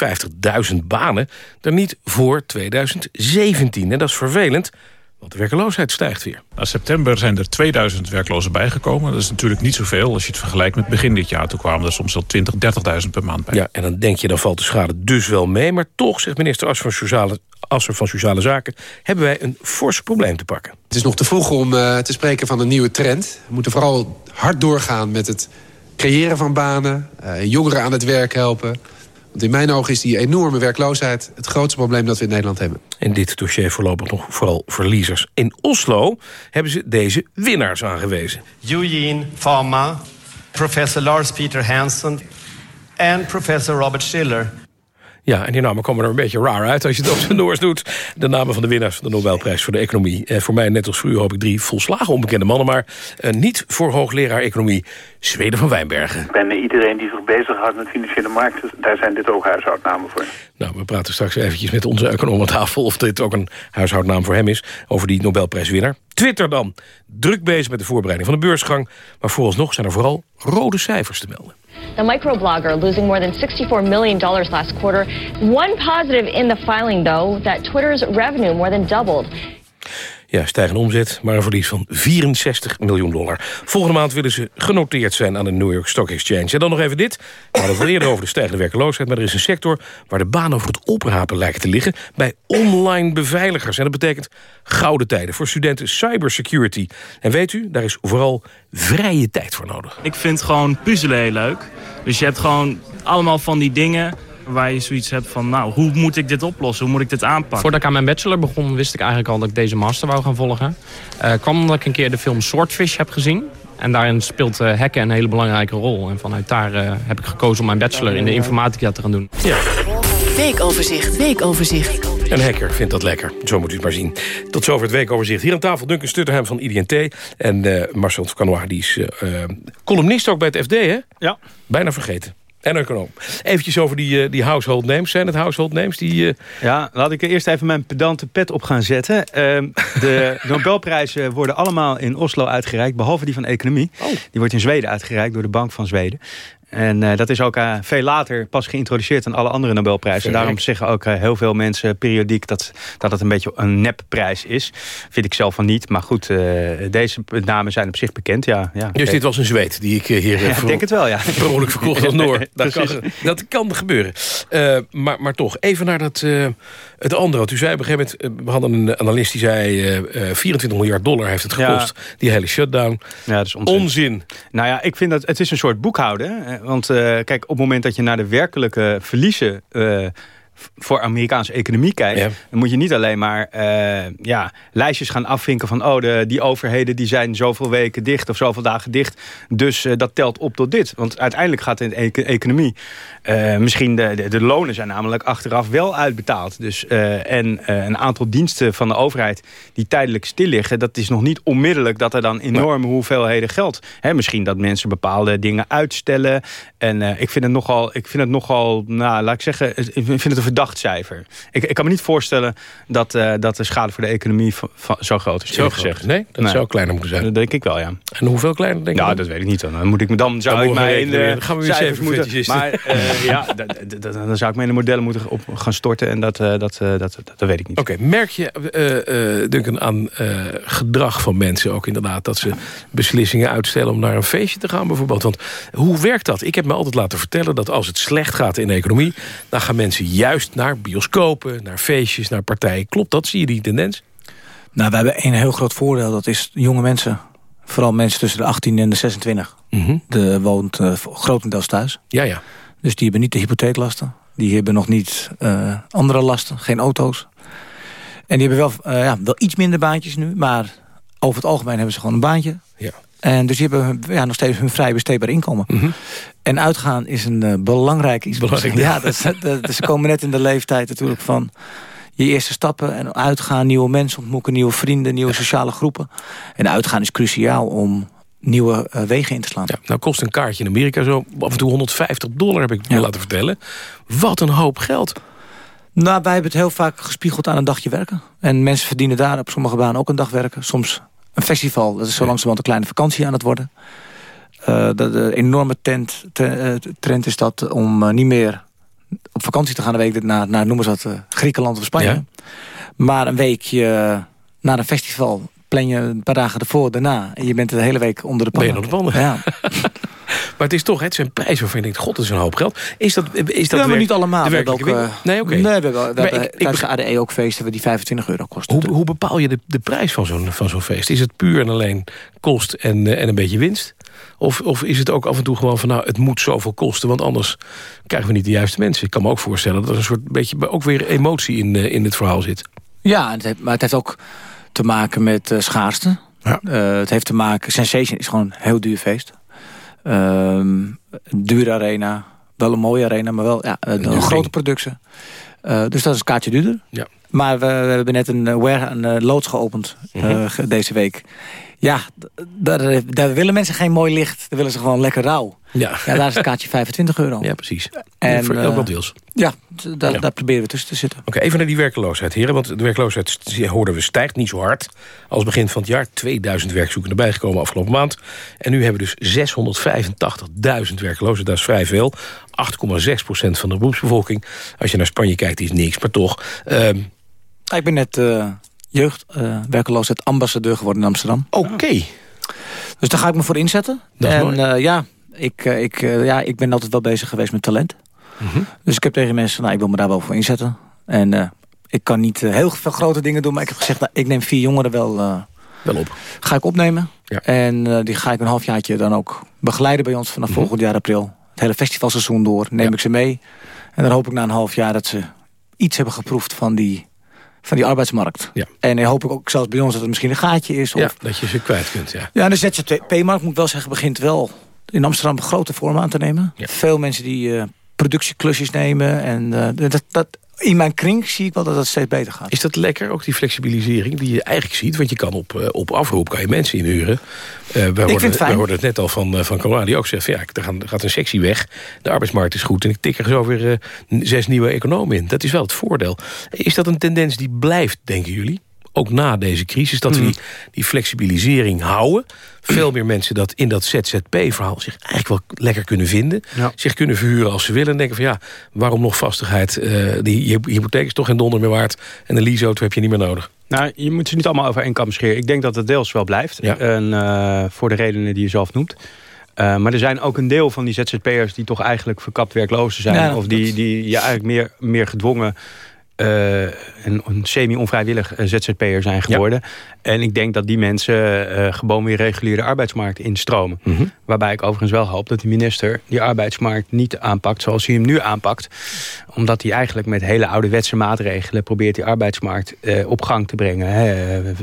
50.000 banen er niet voor 2017. En dat is vervelend, want de werkeloosheid stijgt weer. Na september zijn er 2000 werklozen bijgekomen. Dat is natuurlijk niet zoveel als je het vergelijkt met begin dit jaar. Toen kwamen er soms wel 20, 30.000 per maand bij. Ja, en dan denk je, dan valt de schade dus wel mee. Maar toch, zegt minister Asser van Sociale, Asser van Sociale Zaken... hebben wij een fors probleem te pakken. Het is nog te vroeg om uh, te spreken van een nieuwe trend. We moeten vooral hard doorgaan met het creëren van banen... Uh, jongeren aan het werk helpen... Want in mijn ogen is die enorme werkloosheid het grootste probleem dat we in Nederland hebben. In dit dossier voorlopig nog vooral verliezers. In Oslo hebben ze deze winnaars aangewezen. Eugene Fama, professor Lars Peter Hansen en professor Robert Schiller. Ja, en die namen komen er een beetje raar uit als je het op zijn Noors doet. De namen van de winnaars van de Nobelprijs voor de economie. Eh, voor mij, net als voor u, hoop ik drie volslagen onbekende mannen... maar eh, niet voor hoogleraar economie Zweden van Wijnbergen. Ben iedereen die zich bezighoudt met financiële markten... daar zijn dit ook huishoudnamen voor. Nou, we praten straks eventjes met onze econoom aan tafel... of dit ook een huishoudnaam voor hem is, over die Nobelprijswinnaar. Twitter dan. Druk bezig met de voorbereiding van de beursgang... maar vooralsnog zijn er vooral rode cijfers te melden. The microblogger losing more than $64 million last quarter. One positive in the filing, though, that Twitter's revenue more than doubled. Ja, stijgende omzet, maar een verlies van 64 miljoen dollar. Volgende maand willen ze genoteerd zijn aan de New York Stock Exchange. En dan nog even dit. We hadden het al eerder over de stijgende werkeloosheid... maar er is een sector waar de banen voor het oprapen lijken te liggen... bij online beveiligers. En dat betekent gouden tijden voor studenten cybersecurity. En weet u, daar is vooral vrije tijd voor nodig. Ik vind gewoon puzzelen heel leuk. Dus je hebt gewoon allemaal van die dingen waar je zoiets hebt van, nou, hoe moet ik dit oplossen? Hoe moet ik dit aanpakken? Voordat ik aan mijn bachelor begon, wist ik eigenlijk al dat ik deze master wou gaan volgen. Uh, kwam omdat ik een keer de film Swordfish heb gezien. En daarin speelt uh, hacken een hele belangrijke rol. En vanuit daar uh, heb ik gekozen om mijn bachelor in de informatica te gaan doen. Ja. Weekoverzicht, weekoverzicht. Een hacker vindt dat lekker. Zo moet u het maar zien. Tot zover het weekoverzicht. Hier aan tafel Duncan Stutterheim van IDNT. En uh, Marcel Canoir, die is columnist ook bij het FD, hè? Ja. Bijna vergeten. En econoom. Eventjes over die, uh, die household names. Zijn het household names? Die, uh... Ja, laat ik eerst even mijn pedante pet op gaan zetten. Uh, de Nobelprijzen worden allemaal in Oslo uitgereikt. Behalve die van economie. Oh. Die wordt in Zweden uitgereikt door de Bank van Zweden. En uh, dat is ook uh, veel later pas geïntroduceerd dan alle andere Nobelprijzen. Daarom zeggen ook uh, heel veel mensen periodiek dat, dat het een beetje een nepprijs is. Vind ik zelf van niet. Maar goed, deze namen zijn op zich bekend. Ja, ja. Dus dit was een zweet die ik hier ja, ik denk het wel, ja. vrolijk verkocht als Noor. dat, kan, dat kan gebeuren. maar, maar toch, even naar dat, het andere. Want u zei op een gegeven moment, we hadden een analist die zei 24 miljard dollar heeft het gekost. Ja. Die hele shutdown. Ja, dat is onzin. onzin. Nou ja, ik vind dat het is een soort boekhouden. Want uh, kijk, op het moment dat je naar de werkelijke verliezen... Voor Amerikaanse economie kijkt... dan moet je niet alleen maar uh, ja, lijstjes gaan afvinken van... oh, de, die overheden die zijn zoveel weken dicht of zoveel dagen dicht. Dus uh, dat telt op tot dit. Want uiteindelijk gaat in de e economie... Uh, misschien de, de, de, lonen zijn namelijk achteraf wel uitbetaald. Dus, en een aantal diensten van de overheid die tijdelijk stil liggen... dat is nog niet onmiddellijk dat er dan enorme hoeveelheden geld... Hè, misschien dat mensen bepaalde dingen uitstellen. En ik vind het nogal, ik vind het nogal nou, laat ik zeggen... ik vind het een verdacht cijfer. Ik, ik kan me niet voorstellen dat, uh, dat de schade voor de economie zo groot is. Zo gezegd. Nee, dat zou kleiner moeten zijn. Dat denk ik wel, ja. En hoeveel kleiner denk je? Nou, dat weet ik niet. Dan moet ik me dan zou dan ik mij in de gaan we weer cijfers moeten. Maar uh, ja, dan zou ik me in de modellen moeten op gaan storten en dat, uh, dat, dat, dat, dat, weet ik niet. Oké, okay, merk je, Duncan, aan gedrag van mensen ook inderdaad dat ze beslissingen uitstellen om naar een feestje te gaan bijvoorbeeld? Want hoe werkt dat? Ik heb me altijd laten vertellen dat als het slecht gaat in de economie, dan gaan mensen juist naar bioscopen, naar feestjes, naar partijen. Klopt dat? Zie je die tendens? Nou, we hebben een heel groot voordeel. Dat is jonge mensen. Vooral mensen tussen de 18 en de 26. Mm De woont uh, grotendeels thuis. Ja, ja. Dus die hebben niet de hypotheeklasten. Die hebben nog niet uh, andere lasten. Geen auto's. En die hebben wel, uh, ja, wel iets minder baantjes nu. Maar over het algemeen hebben ze gewoon een baantje. Ja. En dus die hebben ja, nog steeds hun vrij besteedbaar inkomen. Mm -hmm. En uitgaan is een uh, belangrijk iets. Belangrijk, ja, dat, dat, dat, ze komen net in de leeftijd natuurlijk van je eerste stappen en uitgaan, nieuwe mensen ontmoeten, nieuwe vrienden, nieuwe sociale groepen. En uitgaan is cruciaal om nieuwe uh, wegen in te slaan. Ja, nou kost een kaartje in Amerika zo af en toe 150 dollar, heb ik me laten vertellen. Wat een hoop geld. Nou, wij hebben het heel vaak gespiegeld aan een dagje werken. En mensen verdienen daar op sommige banen ook een dag werken. Soms een festival, dat is zo langzamerhand een kleine vakantie aan het worden. Uh, de, de, enorme tent, te, uh, trend is dat om uh, niet meer op vakantie te gaan een week naar, naar noemen ze dat, Griekenland of Spanje. Ja. Maar een weekje naar een festival plan je een paar dagen ervoor, daarna. En je bent de hele week onder de pannen. Ben je onder de pannen. Ja. maar het is toch, het zijn prijzen waarvan je denkt, god, dat is een hoop geld. Is dat, is dat ja, maar niet allemaal. De ook, uh, nee, oké. Okay. Nee, we hebben, we hebben ik, ik, ADE ook feesten die 25 euro kosten. Hoe, hoe bepaal je de, de prijs van zo'n van zo'n feest? Is het puur en alleen kost en, uh, en een beetje winst? Of, of is het ook af en toe gewoon van, nou, het moet zoveel kosten... want anders krijgen we niet de juiste mensen. Ik kan me ook voorstellen dat er een soort beetje ook weer emotie in, uh, in het verhaal zit. Ja, maar het heeft ook te maken met schaarste. Ja. Het heeft te maken... Sensation is gewoon een heel duur feest. Um, een dure arena. Wel een mooie arena, maar wel ja, een, een grote productie. Uh, dus dat is een kaartje duurder. Ja. Maar we, we hebben net een, uh, een uh, loods geopend mm -hmm. deze week. Ja, daar, daar willen mensen geen mooi licht. Daar willen ze gewoon lekker rauw. Ja. ja daar is het kaartje 25 euro. Ja, precies. En, Voor elk wat deels. Ja, daar, ja. daar proberen we tussen te zitten. Oké, okay, even naar die werkloosheid, heren. Want de werkloosheid, hoorden we, stijgt niet zo hard als begin van het jaar. 2000 werkzoekenden bijgekomen afgelopen maand. En nu hebben we dus 685.000 werklozen. Dat is vrij veel. 8,6 procent van de beroepsbevolking. Als je naar Spanje kijkt, is niks, maar toch. Um, ik ben net... Uh, jeugdwerkeloosheid uh, ambassadeur geworden in Amsterdam. Oké. Okay. Dus daar ga ik me voor inzetten. Dat en uh, ja, ik, uh, ik, ja, ik ben altijd wel bezig geweest met talent. Mm -hmm. Dus ik heb tegen mensen, nou, ik wil me daar wel voor inzetten. En ik kan niet heel veel grote dingen doen, maar ik heb gezegd, nou, ik neem vier jongeren wel, wel op. Ga ik opnemen. Ja. En die ga ik een halfjaartje dan ook begeleiden bij ons vanaf mm -hmm. volgend jaar april. Het hele festivalseizoen door, neem ja. ik ze mee. En dan hoop ik na een half jaar dat ze iets hebben geproefd van die van die arbeidsmarkt. Ja. En dan hoop ik ook zelfs bij ons dat het misschien een gaatje is. Of... Ja, dat je ze kwijt kunt, ja. Ja, de ZZP-markt, moet ik wel zeggen, begint wel in Amsterdam grote vorm aan te nemen. Ja. Veel mensen die uh, productieklusjes nemen. En uh, dat, dat, in mijn kring zie ik wel dat het steeds beter gaat. Is dat lekker, ook die flexibilisering die je eigenlijk ziet? Want je kan op, uh, op afroep kan je mensen inhuren. Uh, we, hoorden, het net al van, van Corona, die ook zegt... Van, ja, er, gaan, er gaat een sectie weg, de arbeidsmarkt is goed... en ik tik er zo weer zes nieuwe economen in. Dat is wel het voordeel. Is dat een tendens die blijft, denken jullie? Ook na deze crisis, dat we die, die flexibilisering houden. Veel meer mensen dat in dat ZZP-verhaal zich eigenlijk wel lekker kunnen vinden. Ja. Zich kunnen verhuren als ze willen. En denken van ja, waarom nog vastigheid? Uh, die je hypotheek is toch geen donder meer waard. En een leaseauto heb je niet meer nodig. Nou, je moet ze niet allemaal over één kam scheren. Ik denk dat het deels wel blijft. Ja. En, uh, voor de redenen die je zelf noemt. Uh, maar er zijn ook een deel van die ZZP'ers die toch eigenlijk verkapt werklozen zijn. Ja, of die, die ja, eigenlijk meer, meer gedwongen uh, een, een semi-onvrijwillig ZZP'er zijn geworden. Ja. En ik denk dat die mensen uh, gewoon weer reguliere arbeidsmarkt instromen. Mm -hmm. Waarbij ik overigens wel hoop dat de minister die arbeidsmarkt niet aanpakt zoals hij hem nu aanpakt. Omdat hij eigenlijk met hele ouderwetse maatregelen probeert die arbeidsmarkt eh, op gang te brengen. Hè.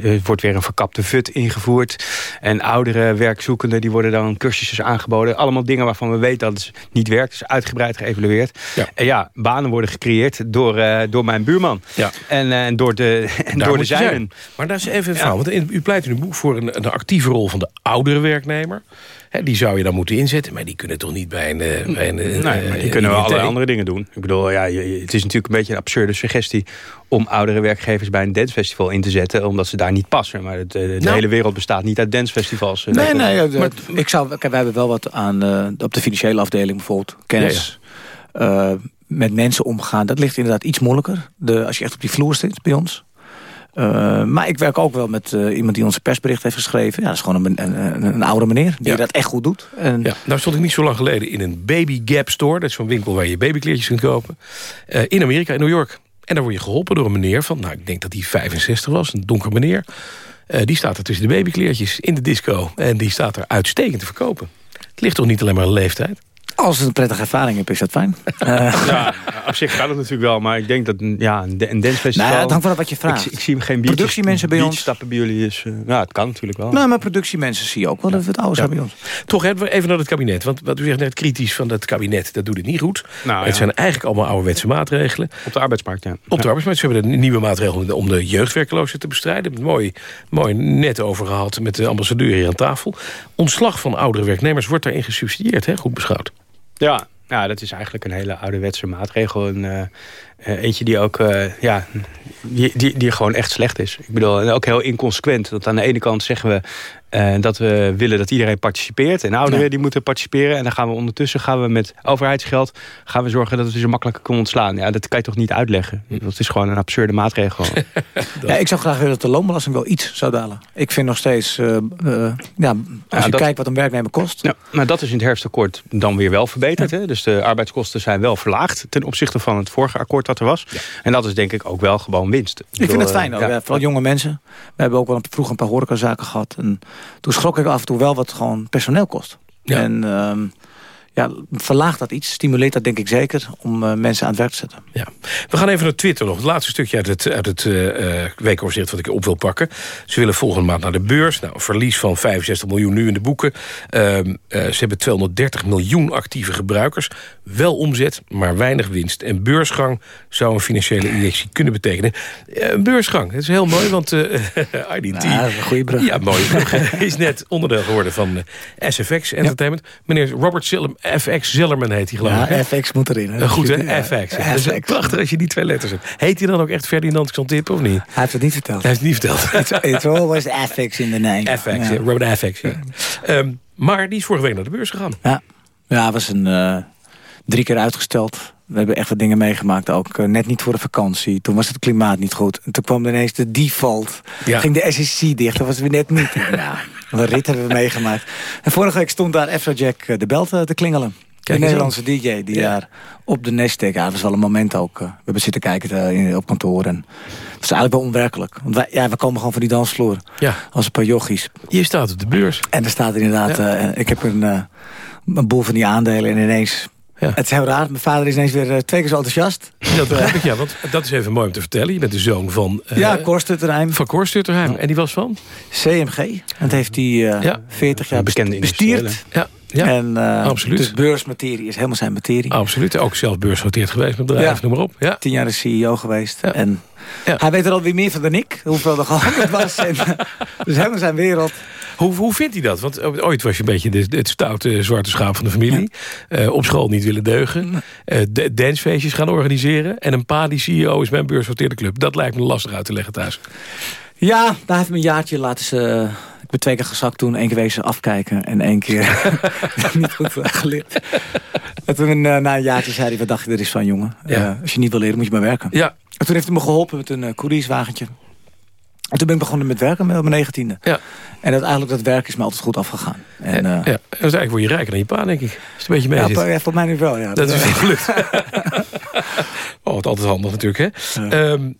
Er wordt weer een verkapte VUT ingevoerd. En oudere werkzoekenden die worden dan cursussen aangeboden. Allemaal dingen waarvan we weten dat het niet werkt. is uitgebreid geëvalueerd. En ja, banen worden gecreëerd door, door mijn buurman. Ja. En, en door de, en door de zijnen. Maar dat is even een verhaal. Want u pleit in uw boek voor een, een actieve rol van de oudere werknemer. He, die zou je dan moeten inzetten, maar die kunnen toch niet bij een... eh, Bij een nee, maar die kunnen wel allerlei andere dingen doen. Ik bedoel, ja, je, je, het is natuurlijk een beetje een absurde suggestie... om oudere werkgevers bij een dancefestival in te zetten... omdat ze daar niet passen. Maar het, de Nou. hele wereld bestaat niet uit dancefestivals. eh, Nee, nee. eh, ik zou, kijk, wij hebben wel wat aan eh, op de financiële afdeling bijvoorbeeld. Kennis. eh, met mensen omgaan. Dat ligt inderdaad iets moeilijker. De, als je echt op die vloer zit bij ons. Eh, maar ik werk ook wel met eh, iemand die onze persbericht heeft geschreven. Ja, dat is gewoon een, een, een, oude meneer die Ja. dat echt goed doet. En, Ja, nou stond ik niet zo lang geleden in een Baby Gap store. Dat is zo'n winkel waar je babykleertjes kunt kopen. eh, in Amerika, in New York. En daar word je geholpen door een meneer van... nou, ik denk dat hij 65 was, een donker meneer. Die staat er tussen de babykleertjes in de disco. En die staat er uitstekend te verkopen. Het ligt toch niet alleen maar aan leeftijd? Als het een prettige ervaring hebt, is dat fijn. Eh, Ja, op zich gaat het natuurlijk wel, maar ik denk dat een- ja, een, dancefestival... Nou ja, het hangt vanaf wat je vraagt. Ik, ik zie geen biertjes, Productiemensen bij ons. stappen bij jullie. Is, eh, ja, het kan natuurlijk wel. nou, maar productiemensen zie je ook wel dat het oude zijn bij ons. Toch even naar het kabinet. Want wat u zegt net kritisch van het kabinet, dat doet het niet goed. Nou, het ja. zijn eigenlijk allemaal ouderwetse maatregelen. Op de arbeidsmarkt, ja. Op de arbeidsmarkt. Ze hebben een nieuwe maatregelen om de jeugdwerkloosheid te bestrijden. Hebben het mooi, mooi net over gehad met de ambassadeur hier aan tafel. Ontslag van oudere werknemers wordt daarin gesubsidieerd, hè? goed beschouwd. Ja, ja, dat is eigenlijk een hele ouderwetse maatregel. En, eh, eentje die ook eh, ja, die, die, die gewoon echt slecht is. Ik bedoel, en ook heel inconsequent. Want aan de ene kant zeggen we eh, dat we willen dat iedereen participeert. En ouderen Ja. die moeten participeren. En dan gaan we ondertussen gaan we met overheidsgeld gaan we zorgen dat we ze makkelijker kunnen ontslaan. Ja, dat kan je toch niet uitleggen. Dat is gewoon een absurde maatregel. Ja, ik zou graag willen dat de loonbelasting wel iets zou dalen. Ik vind nog steeds, eh, eh, ja, als Ja, je dat- kijkt wat een werknemer kost. Ja, maar dat is in het herfstakkoord dan weer wel verbeterd. Hè? Dus de arbeidskosten zijn wel verlaagd ten opzichte van het vorige akkoord dat er was. En dat is denk ik ook wel gewoon winst. Ik vind bedoel, het fijn ook, eh, ja, vooral jonge mensen. We hebben ook wel vroeger een paar horecazaken gehad. En toen schrok ik af en toe wel wat gewoon personeel kost. En ehm, ja, verlaagt dat iets, stimuleert dat denk ik zeker... om eh, mensen aan het werk te zetten. Ja. We gaan even naar Twitter nog. Het laatste stukje uit het, uit het eh, weekoverzicht wat ik op wil pakken. Ze willen volgende maand naar de beurs. Nou, een verlies van 65 miljoen nu in de boeken. Ehm, eh, ze hebben 230 miljoen actieve gebruikers. Wel omzet, maar weinig winst. En beursgang zou een financiële injectie kunnen betekenen. Een beursgang, dat is heel mooi, want uh, IDT... Ja, een goede brug. Ja, mooie brug. is net onderdeel geworden van SFX Entertainment. Meneer Robert Zillem, FX Zillerman heet hij geloof ik. Ja, hè? FX moet erin. hè. Eh, Goed, hè? Ja, FX. Ja. Dat is prachtig als je die twee letters hebt. Heet hij dan ook echt Ferdinand Xantip, of niet? Hij heeft het niet verteld. Hij heeft het niet verteld. It's, it's always FX in the name. FX, Ja. Robert FX. Ehm, maar die is vorige week naar de beurs gegaan. Ja, ja was een, eh, drie keer uitgesteld. We hebben echt wat dingen meegemaakt ook. eh, net niet voor de vakantie. Toen was het klimaat niet goed. En toen kwam ineens de default. Ging de SEC dicht. Dat was weer net niet. ja, wat een rit hebben we meegemaakt. En vorige week stond daar Afrojack eh, de bel te, te klingelen. de Nederlandse DJ die Ja. daar op de. Ja, dat was wel een moment ook. eh, we hebben zitten kijken eh, op kantoor. En het is eigenlijk wel onwerkelijk. Want wij, ja, we komen gewoon van die dansvloer. Ja. Als een paar jochies. Je staat op de beurs. En er staat inderdaad... Ja. eh, ik heb een, eh, een boel van die aandelen en ineens... Ja. Het is heel raar. Mijn vader is ineens weer eh, twee keer zo enthousiast. Dat begrijp ik, ja. Want dat is even mooi om te vertellen. Je bent de zoon van... eh, ja, Korstutterheim. Van Cor Stutterheim. En die was van? CMG. Dat heeft hij eh, Ja. 40 jaar bekende bestierd. Ja, ja. En, eh, Absoluut. Dus beursmaterie is helemaal zijn materie. absoluut. Ook zelf beursgenoteerd geweest met bedrijven, Ja. noem maar op. Ja. Tien jaar is CEO geweest. Ja. En Ja. hij weet er alweer meer van dan ik. Hoeveel er gehandeld was. en, eh, dus helemaal zijn wereld. Hoe, hoe vindt hij dat? Want ooit was je een beetje het stoute zwarte schaap van de familie. Eh, op school niet willen deugen. Eh, de- dancefeestjes gaan organiseren. En een pa die CEO is bij een beursgenoteerde club. Dat lijkt me lastig uit te leggen thuis. Ja, daar heeft me een jaartje laten ze... Ik ben twee keer gezakt toen, één keer wezen afkijken en één keer niet goed eh, geleerd. En toen eh, na een jaartje zei hij, wat dacht je er is van jongen? Ja. Eh, als je niet wil leren, moet je maar werken. Ja, En toen heeft hij me geholpen met een uh. En toen ben ik begonnen met werken met op mijn negentiende. ja, En dat, eigenlijk dat werk is me altijd goed afgegaan. En, ja. eh, ja. Dat is eigenlijk word je rijker dan je pa, denk ik. Als het een beetje mee ja, zit. ja, volgens mij nu wel, ja. Dat is wel gelukt. oh, wat altijd handig natuurlijk, hè? Ehm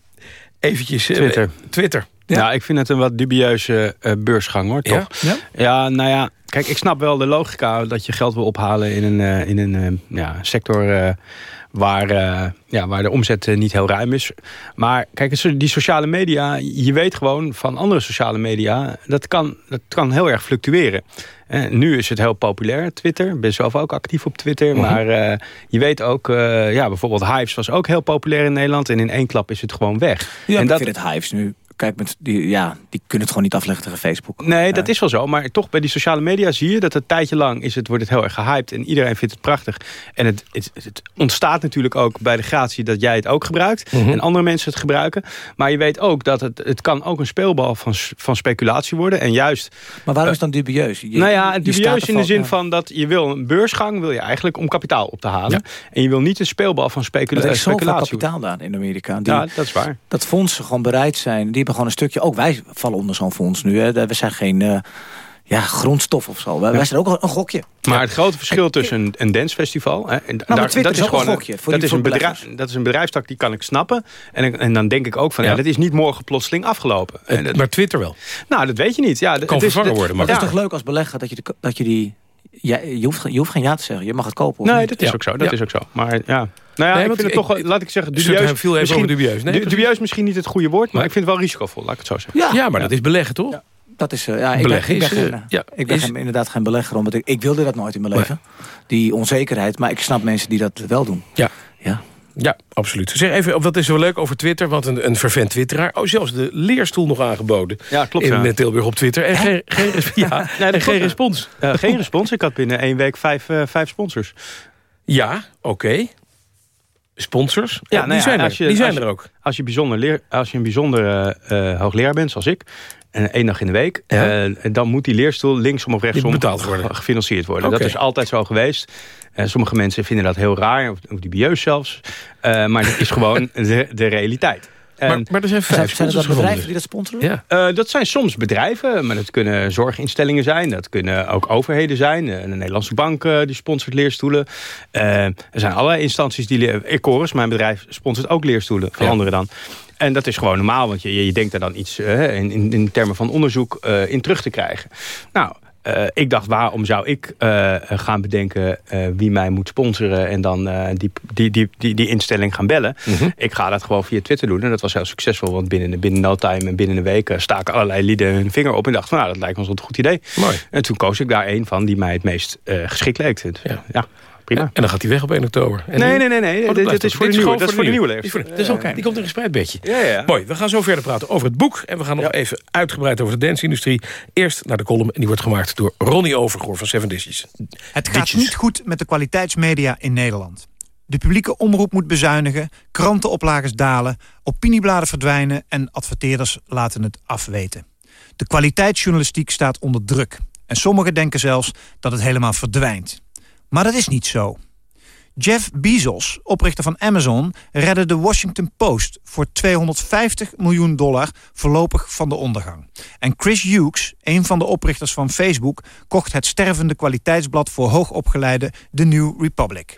eventjes... eh, Twitter. Twitter. Ja. ik vind het een wat dubieuze eh, beursgang hoor, Ja? toch? Ja? nou ja, Kijk, ik snap wel de logica dat je geld wil ophalen in een, uh, in een uh, ja, sector uh, waar, ja, waar de omzet niet heel ruim is. Maar kijk, die sociale media, je weet gewoon van andere sociale media, dat kan, dat kan heel erg fluctueren. En nu is het heel populair, Twitter. Ik ben zelf ook actief op Twitter. Mhm. Maar je weet ook, ja, bijvoorbeeld Hives was ook heel populair in Nederland. En in één klap is het gewoon weg. Ja, en ik dat, vind het Hives nu kijk, met die, ja, die kunnen het gewoon niet afleggen tegen Facebook. Nee, dat is wel zo. Maar toch bij die sociale media zie je dat een tijdje lang is het, wordt het heel erg gehyped. En iedereen vindt het prachtig. En het, het, het ontstaat natuurlijk ook bij de gratie dat jij het ook gebruikt. Mhm. En andere mensen het gebruiken. Maar je weet ook dat het, het kan ook een speelbal van, van speculatie worden. En juist... Maar waarom is het dan dubieus? Je, nou ja, dubieus in de zin ja. van dat je wil een beursgang wil je eigenlijk om kapitaal op te halen. En je wil niet een speelbal van specula Er is zoveel speculatie kapitaal daar in Amerika. Die, Ja, dat is waar. Dat fondsen gewoon bereid zijn. Die hebben gewoon een stukje... Ook wij vallen onder zo'n fonds nu. Hè. We zijn geen eh, ja, grondstof of zo. Wij, wij zijn ook een gokje. Maar het grote verschil tussen een, een dancefestival... Hè, en maar Twitter is ook een gokje voor dat, die- is een bedrijf, dat is een bedrijfstak die kan ik snappen. En, ik- en dan denk ik ook van, ja. Ja. dat is niet morgen plotseling afgelopen. En dat- Maar Twitter wel. nou, dat weet je niet. Ja, Kan het is- vervangen worden, Maar het is toch leuk als belegger dat je, de, dat je die... Ja, je, hoeft, geen- je hoeft geen ja te zeggen. Je mag het kopen. of Nee, niet? dat is Ja. ook zo. Dat Ja. is ook zo. Maar ja, nou ja, Nee, ik vind het toch, wel- laat ik zeggen, dubieus. viel even misschien- over dubieus. Nee, dubieus misschien niet het goede woord, maar ik vind het wel risicovol, laat ik het zo zeggen. Ja, Ja, maar dat is beleggen, toch? dat is... eh, ja, ik ben, Beleggen ik ben, is, geen, ja, ik ben is- geen- inderdaad geen belegger. Omdat ik, ik wilde dat nooit in mijn Nee. leven. Die onzekerheid. Maar ik snap mensen die dat wel doen. Ja. Ja. Ja, absoluut. Zeg even, wat is wel leuk over Twitter? Want een, een vervent twitteraar. Oh, zelfs de leerstoel nog aangeboden. Ja, klopt. In ja. eh, Tilburg op Twitter. En geen, geen, ja, Nee, en geen respons. Eh, geen respons. Ik had binnen één week vijf, eh, vijf sponsors. Ja, oké. Sponsors? Ja, nou die zijn, er. als je- die zijn als je- er ook. Als je, bijzonder leer, als je een bijzonder eh, eh, hoogleraar bent, zoals ik... en één dag in de week... Ja. eh, dan moet die leerstoel linksom of rechtsom Die betaald worden. ge- gefinancierd worden. Dat is altijd zo geweest. Eh, sommige mensen vinden dat heel raar, of, of dubieus zelfs. Maar dat is gewoon de, de realiteit. En, Maar, maar er zijn vijf zijn dat bedrijven die dat sponsoren? Ja. Eh, dat zijn soms bedrijven, maar dat kunnen zorginstellingen zijn. Dat kunnen ook overheden zijn. Eh, de Nederlandse bank eh, die sponsort leerstoelen. Eh, er zijn allerlei instanties die... Ecoris, mijn bedrijf, sponsort ook leerstoelen. Van Ja. anderen dan. En dat is gewoon normaal, want je, je denkt daar dan iets in, in, in termen van onderzoek eh, in terug te krijgen. Nou, eh, ik dacht, waarom zou ik eh, gaan bedenken eh, wie mij moet sponsoren... en dan die, die, die, die, die instelling gaan bellen? Mhm. Ik ga dat gewoon via Twitter doen. En dat was heel succesvol, want binnen, binnen no time en binnen een week... staken allerlei lieden hun vinger op en dacht van... nou, dat lijkt ons wel een goed idee. Mooi. En toen koos ik daar een van die mij het meest geschikt leek. Dus, Ja. ja. Prima. En dan gaat hij weg op 1 oktober. En Nee, nee, nee, nee. Oh, dat is voor de nieuwe- dat is voor de nieuwe leeftijd. dat is oké. Die komt in een gespreid bedje. Ja, ja. Mooi, we gaan zo verder praten over het boek. En we gaan nog even uitgebreid over de dance-industrie. Eerst naar de column. En die wordt gemaakt door Ronnie Overgoor van Seven Dishes. Het gaat niet goed met de kwaliteitsmedia in Nederland. De publieke omroep moet bezuinigen, krantenoplages dalen... opiniebladen verdwijnen en adverteerders laten het afweten. De kwaliteitsjournalistiek staat onder druk. En sommigen denken zelfs dat het helemaal verdwijnt. Maar dat is niet zo. Jeff Bezos, oprichter van Amazon, redde de Washington Post voor 250 miljoen dollar voorlopig van de ondergang. En Chris Hughes, een van de oprichters van Facebook, kocht het stervende kwaliteitsblad voor hoogopgeleide The New Republic.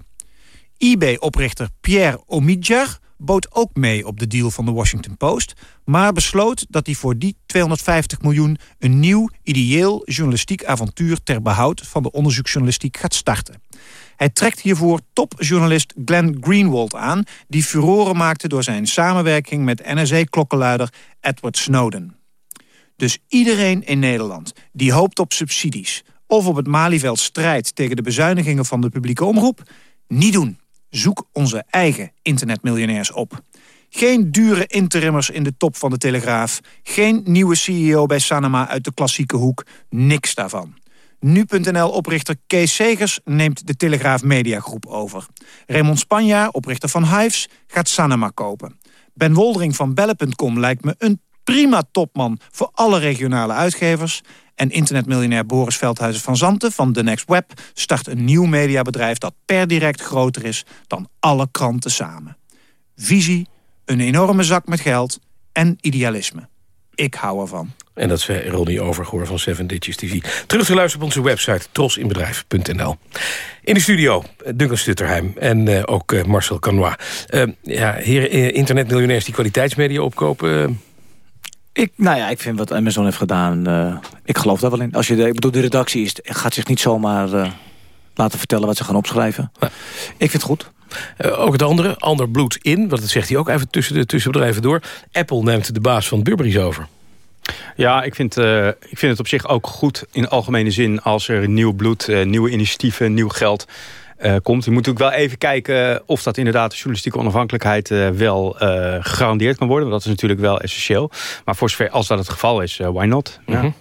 eBay-oprichter Pierre Omidyar bood ook mee op de deal van de Washington Post, maar besloot dat hij voor die 250 miljoen een nieuw, ideeel journalistiek avontuur ter behoud van de onderzoeksjournalistiek gaat starten. Hij trekt hiervoor topjournalist Glenn Greenwald aan... die furoren maakte door zijn samenwerking met NSA-klokkenluider Edward Snowden. Dus iedereen in Nederland die hoopt op subsidies... of op het Malieveld strijdt tegen de bezuinigingen van de publieke omroep... niet doen. Zoek onze eigen internetmiljonairs op. Geen dure interimmers in de top van de Telegraaf. Geen nieuwe CEO bij Sanema uit de klassieke hoek. Niks daarvan. Nu.nl-oprichter Kees Segers neemt de Telegraaf Mediagroep over. Raymond Spanjaar, oprichter van Hives, gaat Sanema kopen. Ben Woldering van Bellen.com lijkt me een prima topman... voor alle regionale uitgevers. En internetmiljonair Boris Veldhuizen van Zanten van The Next Web... start een nieuw mediabedrijf dat per direct groter is... dan alle kranten samen. Visie, een enorme zak met geld en idealisme. Ik hou ervan. En dat zei Ronnie Overgoor van Seven Ditches TV. Terug te luisteren op onze website trosinbedrijf.nl. In de studio eh, Duncan Stutterheim en eh, ook eh, Marcel Canois. Ja, heren, internetmiljonairs die kwaliteitsmedia opkopen... eh, Ik, nou ja, ik vind wat Amazon heeft gedaan, uh, ik geloof daar wel in. Als je de, ik bedoel, de redactie is, gaat zich niet zomaar uh, laten vertellen wat ze gaan opschrijven. Ik vind het goed. Uh, ook het andere, ander bloed in, want dat zegt hij ook even tussen de tussenbedrijven door. Apple neemt de baas van Burberry over. Ja, ik vind, uh, ik vind het op zich ook goed in algemene zin... als er nieuw bloed, uh, nieuwe initiatieven, nieuw geld uh, komt. Je moet natuurlijk wel even kijken of dat inderdaad de journalistieke onafhankelijkheid uh, wel gegarandeerd kan worden. Want dat is natuurlijk wel essentieel. Maar voor zover als dat het geval is, why not? Ja.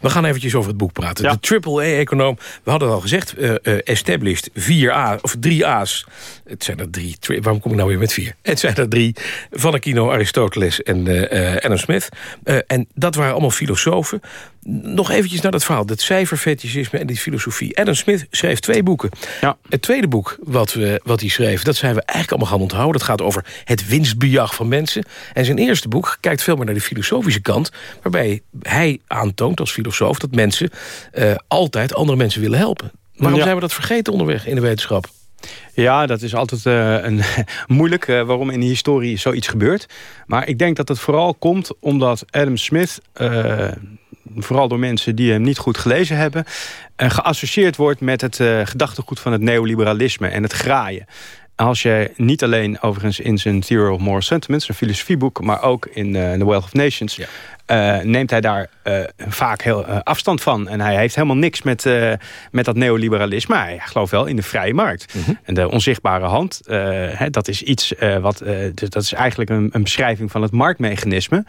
We gaan eventjes over het boek praten. Ja. De triple-A-econoom, we hadden al gezegd, uh, uh, established, vier A, of drie A's. Het zijn er drie, waarom kom ik nou weer met vier? Het zijn er drie, Van Aquino, Aristoteles en uh, Adam Smith. en dat waren allemaal filosofen. Nog eventjes naar dat verhaal, dat cijferfetischisme en die filosofie. Adam Smith schreef twee boeken. Ja. Het tweede boek wat, we, wat hij schreef, dat zijn we eigenlijk allemaal gaan onthouden. Dat gaat over het winstbejag van mensen. En zijn eerste boek kijkt veel meer naar de filosofische kant... waarbij hij aantoont als filosoof dat mensen uh, altijd andere mensen willen helpen. Waarom ja. zijn we dat vergeten onderweg in de wetenschap? Ja, dat is altijd uh, een, moeilijk uh, waarom in de historie zoiets gebeurt. Maar ik denk dat het vooral komt omdat Adam Smith... Uh, vooral door mensen die hem niet goed gelezen hebben... geassocieerd wordt met het gedachtegoed van het neoliberalisme en het graaien. Als je niet alleen overigens in zijn Theory of Moral Sentiments... een filosofieboek, maar ook in The Wealth of Nations... Ja. Uh, neemt hij daar uh, vaak heel uh, afstand van. En hij heeft helemaal niks met, met dat neoliberalisme. Hij gelooft wel in de vrije markt. Mm -hmm. En de onzichtbare hand, hè, dat is iets wat... dat is eigenlijk een, een, beschrijving van het marktmechanisme.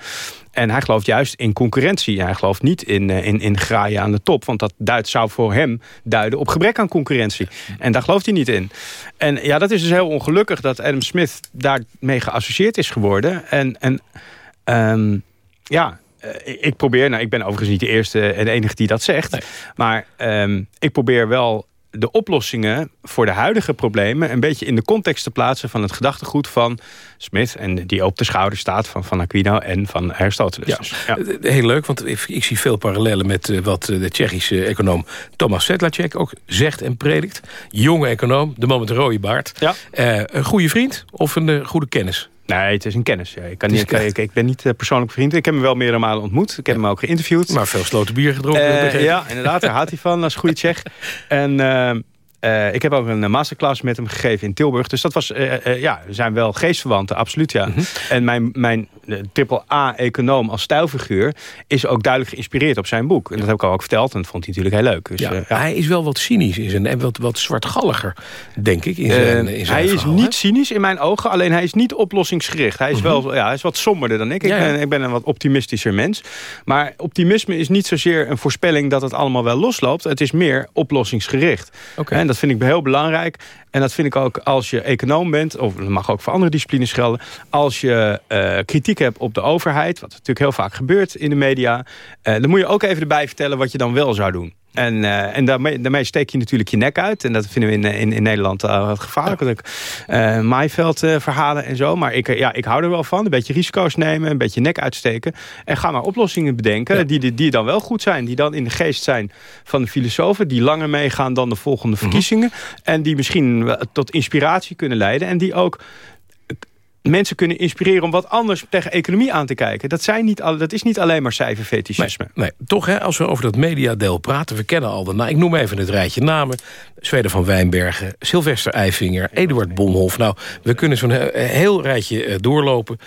En hij gelooft juist in concurrentie. Hij gelooft niet in, in, in graaien aan de top. Want dat duidt, zou voor hem duiden op gebrek aan concurrentie. En daar gelooft hij niet in. En ja, dat is dus heel ongelukkig dat Adam Smith daarmee geassocieerd is geworden. En, en um, ja, ik probeer, nou ik ben overigens niet de eerste en de enige die dat zegt. Nee. Maar um, ik probeer wel de oplossingen voor de huidige problemen... een beetje in de context te plaatsen van het gedachtegoed van Smith... en die op de schouder staat van Van Aquino en van Aristoteles. Ja, dus, ja. Heel leuk, want ik, ik, zie veel parallellen met wat de Tsjechische econoom Thomas Sedlacek ook zegt en predikt. Jonge econoom, de man met de rode baard. Ja. Uh, een goede vriend of een uh, goede kennis? Nee, het is een kennis. Ja. Ik, kan niet, ik, ik, ben niet uh, persoonlijk vriend. Ik heb hem wel meerdere malen ontmoet. Ik heb hem ook geïnterviewd. Maar veel sloten bier gedronken. Uh, ja, inderdaad. Daar houdt hij van als goede Tsjech. En uh, uh, ik heb ook een masterclass met hem gegeven in Tilburg. Dus dat was, ja, we zijn wel geestverwanten, absoluut ja. Mm -hmm. En mijn, mijn triple-A-econoom als stijlfiguur is ook duidelijk geïnspireerd op zijn boek. En dat heb ik al ook verteld en dat vond hij natuurlijk heel leuk. Dus, ja, ja. Hij is wel wat cynisch in zijn, en wat, wat zwartgalliger, denk ik. In zijn, in zijn hij verhaal, is niet cynisch in mijn ogen, alleen hij is niet oplossingsgericht. Hij is, -hmm. wel, ja, hij is wat somberder dan ik. Ik, ben, ik ben een wat optimistischer mens. Maar optimisme is niet zozeer een voorspelling dat het allemaal wel losloopt. Het is meer oplossingsgericht. Okay. En dat vind ik heel belangrijk. En dat vind ik ook als je econoom bent, of dat mag ook voor andere disciplines gelden... als je uh, kritiek hebt op de overheid, wat natuurlijk heel vaak gebeurt in de media... Uh, dan moet je ook even erbij vertellen wat je dan wel zou doen. En, uh, en daarmee, daarmee, steek je natuurlijk je nek uit. En dat vinden we in, in, in Nederland uh, gevaarlijk. Uh, maaiveld verhalen en zo. Maar ik, ja, ik hou er wel van. Een beetje risico's nemen. Een beetje nek uitsteken. En ga maar oplossingen bedenken. Ja. Die, die, die dan wel goed zijn. Die dan in de geest zijn van de filosofen. Die langer meegaan dan de volgende verkiezingen. -huh. En die misschien tot inspiratie kunnen leiden. En die ook mensen kunnen inspireren om wat anders tegen economie aan te kijken. Dat, zijn niet dat is niet alleen maar cijferfetischisme. Nee, nee, toch hè, als we over dat mediadeel praten... we kennen al de nou, ik noem even het rijtje namen. Zweden van Wijnbergen, Sylvester Eifinger, Eduard Bomhoff. Nou, we kunnen zo'n heel rijtje uh, doorlopen.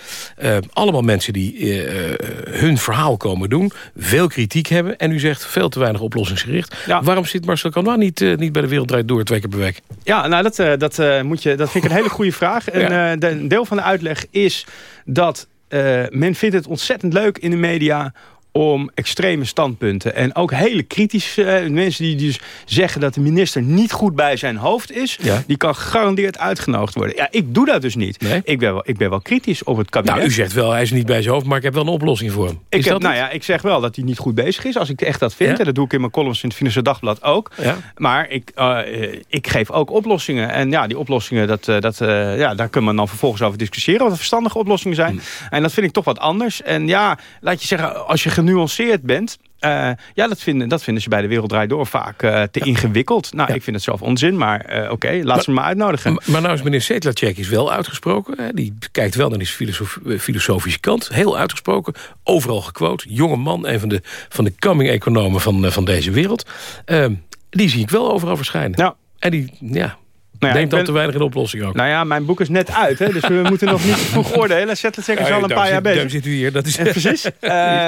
Uh, allemaal mensen die uh, hun verhaal komen doen. Veel kritiek hebben. En u zegt veel te weinig oplossingsgericht. Ja. Waarom zit Marcel Canois niet, niet bij de Wereld Door twee keer per week? Ja, nou, dat, dat, moet je, dat vind ik een hele goede vraag. En ja. de, een deel van de uitleg is dat uh, men vindt het ontzettend leuk in de media om extreme standpunten. En ook hele kritische uh, mensen die dus zeggen dat de minister niet goed bij zijn hoofd is. Ja. Die kan gegarandeerd uitgenodigd worden. Ja, ik doe dat dus niet. Nee? Ik, ben wel, ik ben wel kritisch op het kabinet. Nou, u zegt wel, hij is niet bij zijn hoofd, maar ik heb wel een oplossing voor hem. Ik, heb, nou ja, ik zeg wel dat hij niet goed bezig is. Als ik echt dat vind, ja? en dat doe ik in mijn columns in het Financiële Dagblad ook. Ja? Maar ik, uh, ik geef ook oplossingen. En ja, die oplossingen, dat, dat, uh, ja, daar kunnen we dan vervolgens over discussiëren. Wat verstandige oplossingen zijn. Hmm. En dat vind ik toch wat anders. En ja, laat je zeggen, als je genuanceerd bent... Uh, ja, dat vinden, dat vinden ze bij de Wereld Draait Door vaak uh, te ja. ingewikkeld. Nou, ja. ik vind het zelf onzin, maar uh, oké, okay, laat ze me maar uitnodigen. Maar, maar nou is meneer Sedlacek is wel uitgesproken. Hè? Die kijkt wel naar die filosof, filosofische kant. Heel uitgesproken, overal gequote. Jonge man, een van de, van de coming-economen van, van deze wereld. Ehm, die zie ik wel overal verschijnen. Nou. En die, ja, nou ja, Denk dan te weinig in oplossing ook. Nou ja, mijn boek is net uit, hè, dus we moeten nog niet vroeg oordelen. Zet het zeker al een paar jaar bezig. Daarom zit u hier. Dat is... Precies. Uh,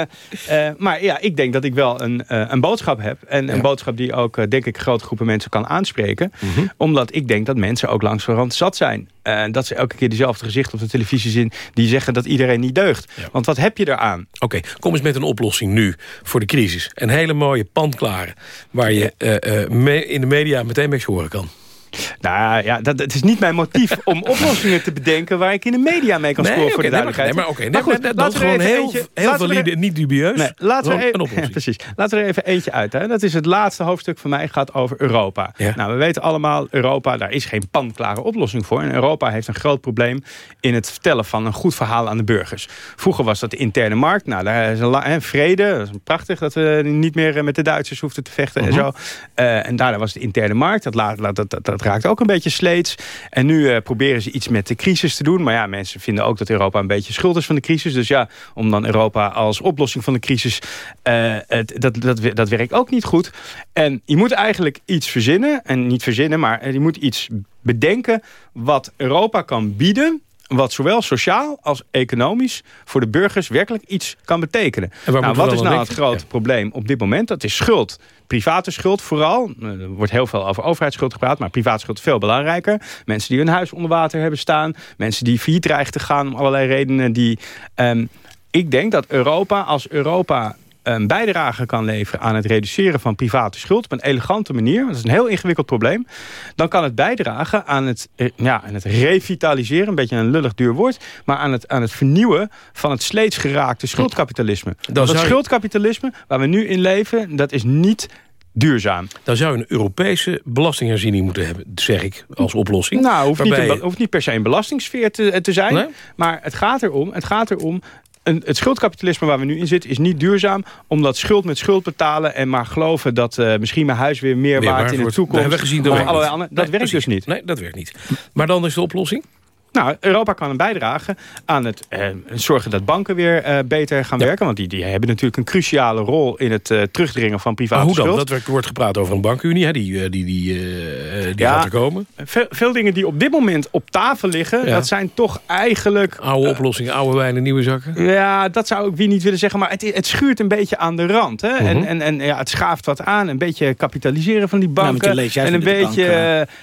uh, maar ja, ik denk dat ik wel een, uh, een boodschap heb. En een boodschap die ook, denk ik, grote groepen mensen kan aanspreken. Mm -hmm. Omdat ik denk dat mensen ook langsverwant zat zijn. dat ze elke keer dezelfde gezicht op de televisie zien... die zeggen dat iedereen niet deugt. Ja. Want wat heb je eraan? Oké, okay, kom eens met een oplossing nu voor de crisis. Een hele mooie pandklare... waar je in de media meteen mee horen kan. Nou ja, dat, het is niet mijn motief om oplossingen te bedenken... waar ik in de media mee kan scoren nee, voor de duidelijkheid. Nee, maar, nee, maar oké, okay, nee, dat is gewoon heel, eentje, heel valide, er, niet dubieus. Nee, laten we even, ja, precies. Laten we er even eentje uit. Hè. Dat is het laatste hoofdstuk van mij, gaat over Europa. Ja. Nou, we weten allemaal, Europa, daar is geen panklare oplossing voor. En Europa heeft een groot probleem in het vertellen van een goed verhaal aan de burgers. Vroeger was dat de interne markt. Nou, daar is een hè, vrede. Dat is prachtig dat we niet meer met de Duitsers hoefden te vechten uh -huh. en zo. Uh, en daarna was de interne markt. Dat, laat, dat, dat, dat raakt ook een beetje sleets. En nu uh, proberen ze iets met de crisis te doen. Maar ja, mensen vinden ook dat Europa een beetje schuld is van de crisis. Dus ja, om dan Europa als oplossing van de crisis... Uh, het, dat, dat, dat werkt ook niet goed. En je moet eigenlijk iets verzinnen. En niet verzinnen, maar je moet iets bedenken... wat Europa kan bieden wat zowel sociaal als economisch voor de burgers werkelijk iets kan betekenen. Nou, wat is nou het grote ja. probleem op dit moment? Dat is schuld. Private schuld vooral. Er wordt heel veel over overheidsschuld gepraat, maar private schuld veel belangrijker. Mensen die hun huis onder water hebben staan. Mensen die failliet dreigen te gaan om allerlei redenen. Die, um, ik denk dat Europa, als Europa een bijdrage kan leveren aan het reduceren van private schuld op een elegante manier, dat is een heel ingewikkeld probleem, dan kan het bijdragen aan het, ja, aan het revitaliseren, een beetje een lullig duur woord, maar aan het, aan het vernieuwen van het sleets geraakte schuldkapitalisme. Dat schuldkapitalisme waar we nu in leven, dat is niet duurzaam. Dan zou je een Europese belastingherziening moeten hebben, zeg ik, als oplossing. Nou, hoeft, waarbij... niet, hoeft niet per se een belastingssfeer te, te zijn. Nee? Maar het gaat erom, het gaat erom een, het schuldkapitalisme waar we nu in zitten is niet duurzaam. Omdat schuld met schuld betalen en maar geloven dat uh, misschien mijn huis weer meer, meer waard in de toekomst. We hebben gezien dat, allerlei andere, dat werkt dus niet. Nee, dat werkt niet. Maar dan is de oplossing? Nou, Europa kan een bijdragen aan het eh, zorgen dat banken weer eh, beter gaan ja. werken. Want die, die hebben natuurlijk een cruciale rol in het uh, terugdringen van private maar hoe dan? schuld. Dat wordt gepraat over een bankunie, hè? die, die, die, die ja, gaat er komen. Veel, veel, dingen die op dit moment op tafel liggen, ja. dat zijn toch eigenlijk... Oude oplossingen, oude wijnen, nieuwe zakken? Ja, dat zou ik wie niet willen zeggen. Maar het, het schuurt een beetje aan de rand. Hè? Uh -huh. En, en, en ja, het schaaft wat aan. Een beetje kapitaliseren van die banken. Nou, en een beetje...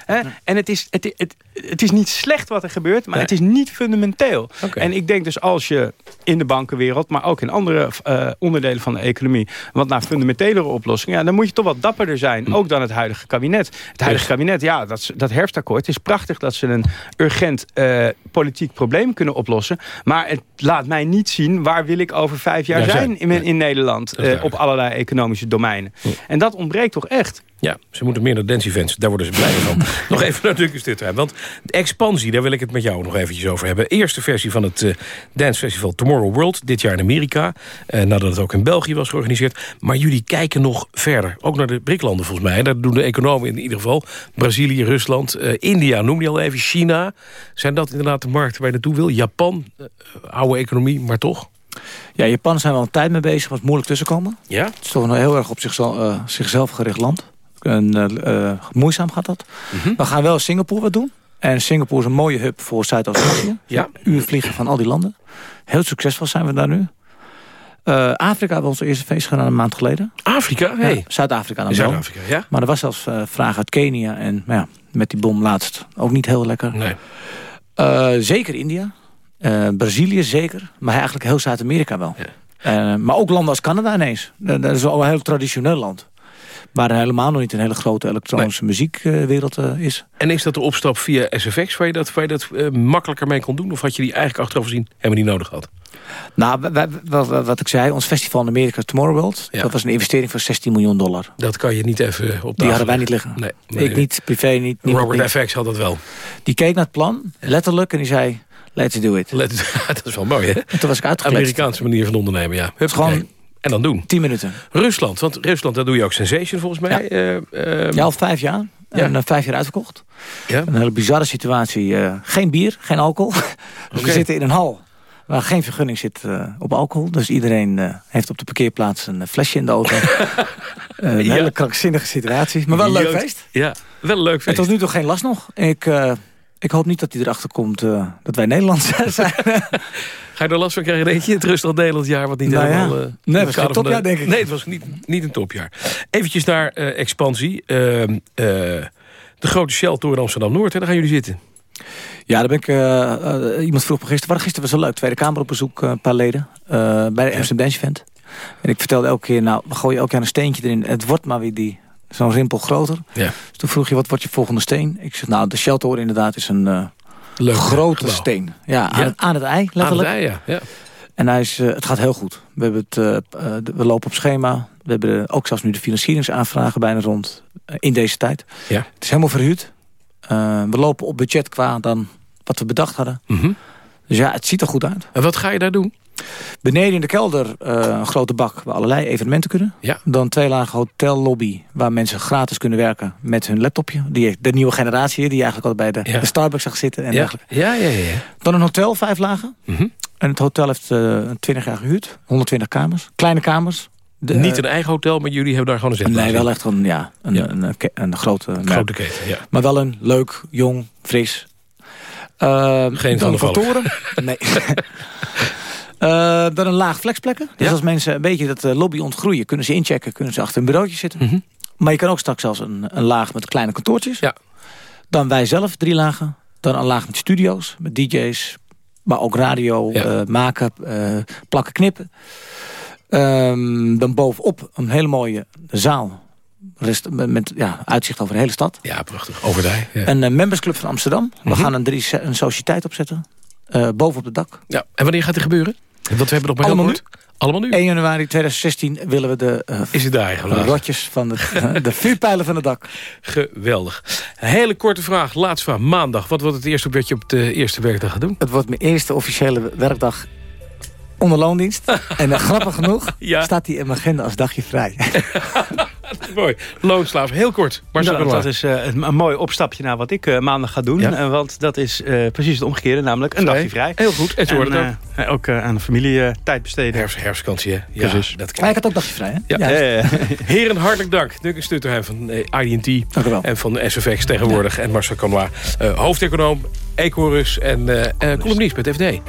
Hè? En het is, het, het, het is niet slecht wat er gebeurt, maar het is niet fundamenteel. Okay. En ik denk dus als je in de bankenwereld, maar ook in andere uh, onderdelen van de economie, wat naar fundamentelere oplossingen, ja, dan moet je toch wat dapperder zijn. Hm. Ook dan het huidige kabinet. Het huidige kabinet, ja, dat, dat herfstakkoord, het is prachtig dat ze een urgent uh, politiek probleem kunnen oplossen. Maar het laat mij niet zien waar wil ik over vijf jaar ja, zijn in, in, Nederland uh, op allerlei economische domeinen. En dat ontbreekt toch echt. Ja, ze moeten meer naar dance events. Daar worden ze blij van. nog even naar Duncan Stutterheim. Want de expansie, daar wil ik het met jou nog eventjes over hebben. Eerste versie van het uh, dancefestival Tomorrow World. Dit jaar in Amerika. Uh, nadat het ook in België was georganiseerd. Maar jullie kijken nog verder. Ook naar de BRIC-landen volgens mij. Daar doen de economen in ieder geval. Brazilië, Rusland, uh, India noem je al even. China. Zijn dat inderdaad de markten waar je naartoe wil? Japan, oude economie, maar toch? Ja, Japan zijn we al een tijd mee bezig. Was moeilijk tussenkomen. Ja? Het is toch een heel erg op zichzelf, zichzelf gericht land. En, uh, moeizaam gaat dat. Mm -hmm. We gaan wel Singapore wat doen. En Singapore is een mooie hub voor Zuidoost-Azië. ja. Uur vliegen van al die landen. Heel succesvol zijn we daar nu. Uh, Afrika hebben we onze eerste feest gedaan een maand geleden. Afrika? Hey. Ja, Zuid-Afrika dan Zuid-Afrika, ja. Maar er was zelfs uh, vraag uit Kenia. En ja, met die bom laatst ook niet heel lekker. Nee. Uh, zeker India. Brazilië zeker. Maar eigenlijk heel Zuid-Amerika wel. Ja. maar ook landen als Canada ineens. Dat is wel een heel traditioneel land waar er helemaal nog niet een hele grote elektronische nee. muziekwereld uh, is. En is dat de opstap via SFX waar je dat, waar je dat uh, makkelijker mee kon doen? Of had je die eigenlijk achteraf gezien helemaal niet nodig gehad? Nou, wij, wat, wat, ik zei, ons festival in Amerika Tomorrowworld... Ja. dat was een investering van 16 miljoen dollar. Dat kan je niet even op tafel Die hadden wij niet liggen. Nee, nee. Ik niet, privé niet. Robert niet. FX had dat wel. Die keek naar het plan, letterlijk, en die zei... Let's do it. Let's, dat is wel mooi, hè? En toen was ik uitgelegd. Amerikaanse manier van ondernemen, ja. Is gewoon En dan doen. 10 minuten. Rusland, want Rusland, daar doe je ook Sensation volgens mij. Ja, uh, ja al vijf jaar. Ja. En uh, vijf jaar uitverkocht. Ja. Een hele bizarre situatie. Uh, geen bier, geen alcohol. Okay. We zitten in een hal waar geen vergunning zit op alcohol. Dus iedereen heeft op de parkeerplaats een flesje in de auto. een ja. hele krankzinnige situatie. Maar wel een leuk feest. Ja, wel een leuk feest. En tot nu toe geen last nog. Ik, ik hoop niet dat hij erachter komt dat wij Nederlands zijn. Ga je er last van krijgen, denk je? Het rustig Nederland jaar, wat niet nou helemaal... Ja. nee, het was geen topjaar, de... denk ik. Nee, het was niet, niet een topjaar. Eventjes naar expansie. Ehm, de grote Shell-tour in Amsterdam-Noord, daar gaan jullie zitten. Ja, daar ben ik... Iemand vroeg me gisteren... Gisteren was wel leuk. Tweede Kamer op bezoek, een paar leden. bij de Amsterdam Dance Event. En ik vertelde elke keer... Nou, we gooien elke keer een steentje erin. Het wordt maar weer die... Zo'n rimpel groter. Ja. Dus toen vroeg je, wat wordt je volgende steen? Ik zeg, nou, de Shelter inderdaad is een Leuk, grote gebouw. steen. Ja, aan, ja. Het, aan, het, ei, letterlijk. Aan het ei, ja. ja. En hij is, het gaat heel goed. We, hebben het, we lopen op schema. We hebben ook zelfs nu de financieringsaanvragen bijna rond. in deze tijd. Ja. Het is helemaal verhuurd. We lopen op budget qua dan wat we bedacht hadden. Mm -hmm. Dus ja, het ziet er goed uit. En wat ga je daar doen? Beneden in de kelder uh, een grote bak waar allerlei evenementen kunnen. Ja. Dan twee lagen hotellobby waar mensen gratis kunnen werken met hun laptopje. Die, de nieuwe generatie die eigenlijk al bij de, ja. de Starbucks zag zitten. En ja. Ja, ja, ja, Dan een hotel, vijf lagen. Mm -hmm. En het hotel heeft uh, 20 jaar gehuurd. 120 kamers. Kleine kamers. De, Niet een eigen hotel, maar jullie hebben daar gewoon een zitplaats Nee, wel echt een, ja, een, ja. een, een, een grote, grote keten. Ja. Maar wel een leuk, jong, fris. Uh, Geen dan kantoren. nee. uh, dan een laag flexplekken. Dus ja. als mensen een beetje dat lobby ontgroeien... kunnen ze inchecken, kunnen ze achter een bureautje zitten. Mm -hmm. Maar je kan ook straks zelfs een, een laag met kleine kantoortjes. Ja. Dan wij zelf, drie lagen. Dan een laag met studio's, met dj's. Maar ook radio, ja. uh, maken, plakken, knippen. Um, dan bovenop een hele mooie zaal. Rest, met, ja, uitzicht over de hele stad. Ja, prachtig. Overdij. Ja. Een uh, membersclub van Amsterdam. We mm -hmm. gaan een, drie, een sociëteit opzetten. Boven op het dak. Ja. En wanneer gaat die gebeuren? Want we hebben nog maar Allemaal nu? 1 januari 2016 willen we de, uh, Is het daar de rotjes van de, de vuurpijlen van het dak. Geweldig. Een hele korte vraag. Laatste vraag. Maandag. Wat wordt het eerste wat je op de eerste werkdag gaat doen? Het wordt mijn eerste officiële werkdag onder loondienst. en uh, grappig genoeg ja. staat hij in mijn agenda als dagje vrij. Mooi. Loonslaaf. Heel kort. Maar nou, dat is uh, een, een mooi opstapje naar wat ik uh, maandag ga doen. Ja? Uh, want dat is precies het omgekeerde. Namelijk een vrij. dagje vrij. Heel goed. En, en ook. ook aan de familie tijd besteden. Herfst, herfstvakantie, hè? Ja, precies. Dat maar ik had ook dagje vrij, hè? Ja. ja. Heren, hartelijk dank. Duncan Stutterheim van IDT. En van SFX tegenwoordig. En Marcel Canois, hoofdeconoom, Ecorus en columnist met FD.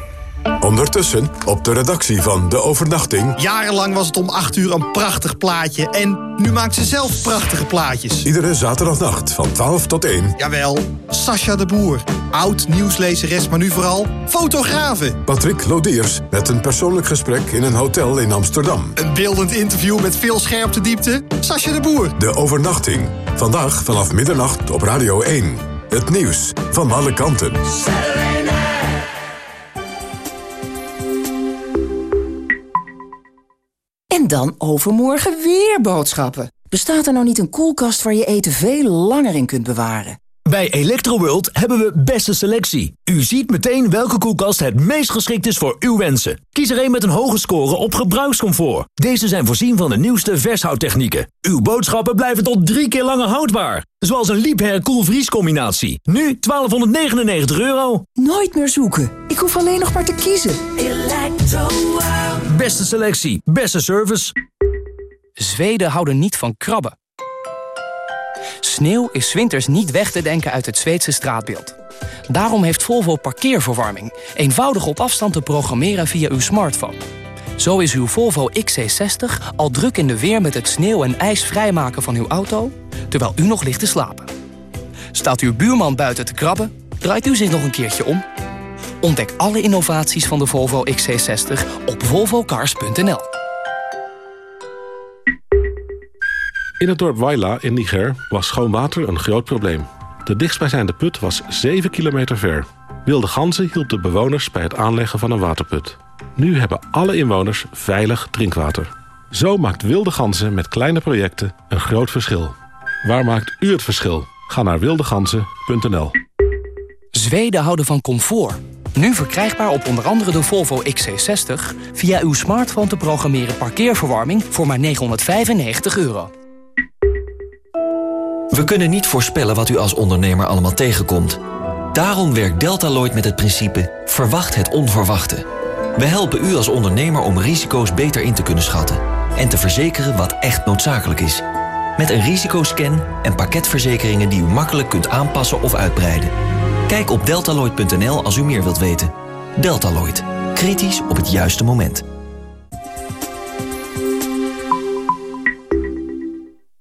Ondertussen op de redactie van De Overnachting... Jarenlang was het om 8 uur een prachtig plaatje... en nu maakt ze zelf prachtige plaatjes. Iedere zaterdagnacht van 12 tot 1. Jawel, Sascha de Boer. Oud nieuwslezeres, maar nu vooral fotografe. Patrick Lodiers met een persoonlijk gesprek in een hotel in Amsterdam. Een beeldend interview met veel scherptediepte. Sascha de Boer. De Overnachting. Vandaag vanaf middernacht op Radio 1. Het nieuws van alle kanten. En dan overmorgen weer boodschappen. Bestaat er nou niet een koelkast waar je eten veel langer in kunt bewaren? Bij Electroworld hebben we beste selectie. U ziet meteen welke koelkast het meest geschikt is voor uw wensen. Kies er een met een hoge score op gebruikscomfort. Deze zijn voorzien van de nieuwste vershouttechnieken. Uw boodschappen blijven tot drie keer langer houdbaar. Zoals een Liebherr koelvries combinatie. Nu 1299 euro. Nooit meer zoeken. Ik hoef alleen nog maar te kiezen. Beste selectie, beste service. Zweden houden niet van krabben. Sneeuw is winters niet weg te denken uit het Zweedse straatbeeld. Daarom heeft Volvo parkeerverwarming. Eenvoudig op afstand te programmeren via uw smartphone. Zo is uw Volvo XC60 al druk in de weer met het sneeuw en ijs vrijmaken van uw auto... terwijl u nog ligt te slapen. Staat uw buurman buiten te krabben, draait u zich nog een keertje om. Ontdek alle innovaties van de Volvo XC60 op volvocars.nl. In het dorp Waila in Niger was schoon water een groot probleem. De dichtstbijzijnde put was 7 kilometer ver. Wilde ganzen hielp de bewoners bij het aanleggen van een waterput. Nu hebben alle inwoners veilig drinkwater. Zo maakt Wilde Ganzen met kleine projecten een groot verschil. Waar maakt u het verschil? Ga naar wildeganzen.nl Zweden houden van comfort. Nu verkrijgbaar op onder andere de Volvo XC60... via uw smartphone te programmeren parkeerverwarming voor maar 995 euro. We kunnen niet voorspellen wat u als ondernemer allemaal tegenkomt. Daarom werkt Deltaloid met het principe verwacht het onverwachte. We helpen u als ondernemer om risico's beter in te kunnen schatten... en te verzekeren wat echt noodzakelijk is. Met een risicoscan en pakketverzekeringen die u makkelijk kunt aanpassen of uitbreiden. Kijk op deltaloid.nl als u meer wilt weten. Deltaloid. Kritisch op het juiste moment.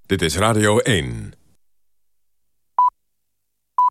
Dit is Radio 1.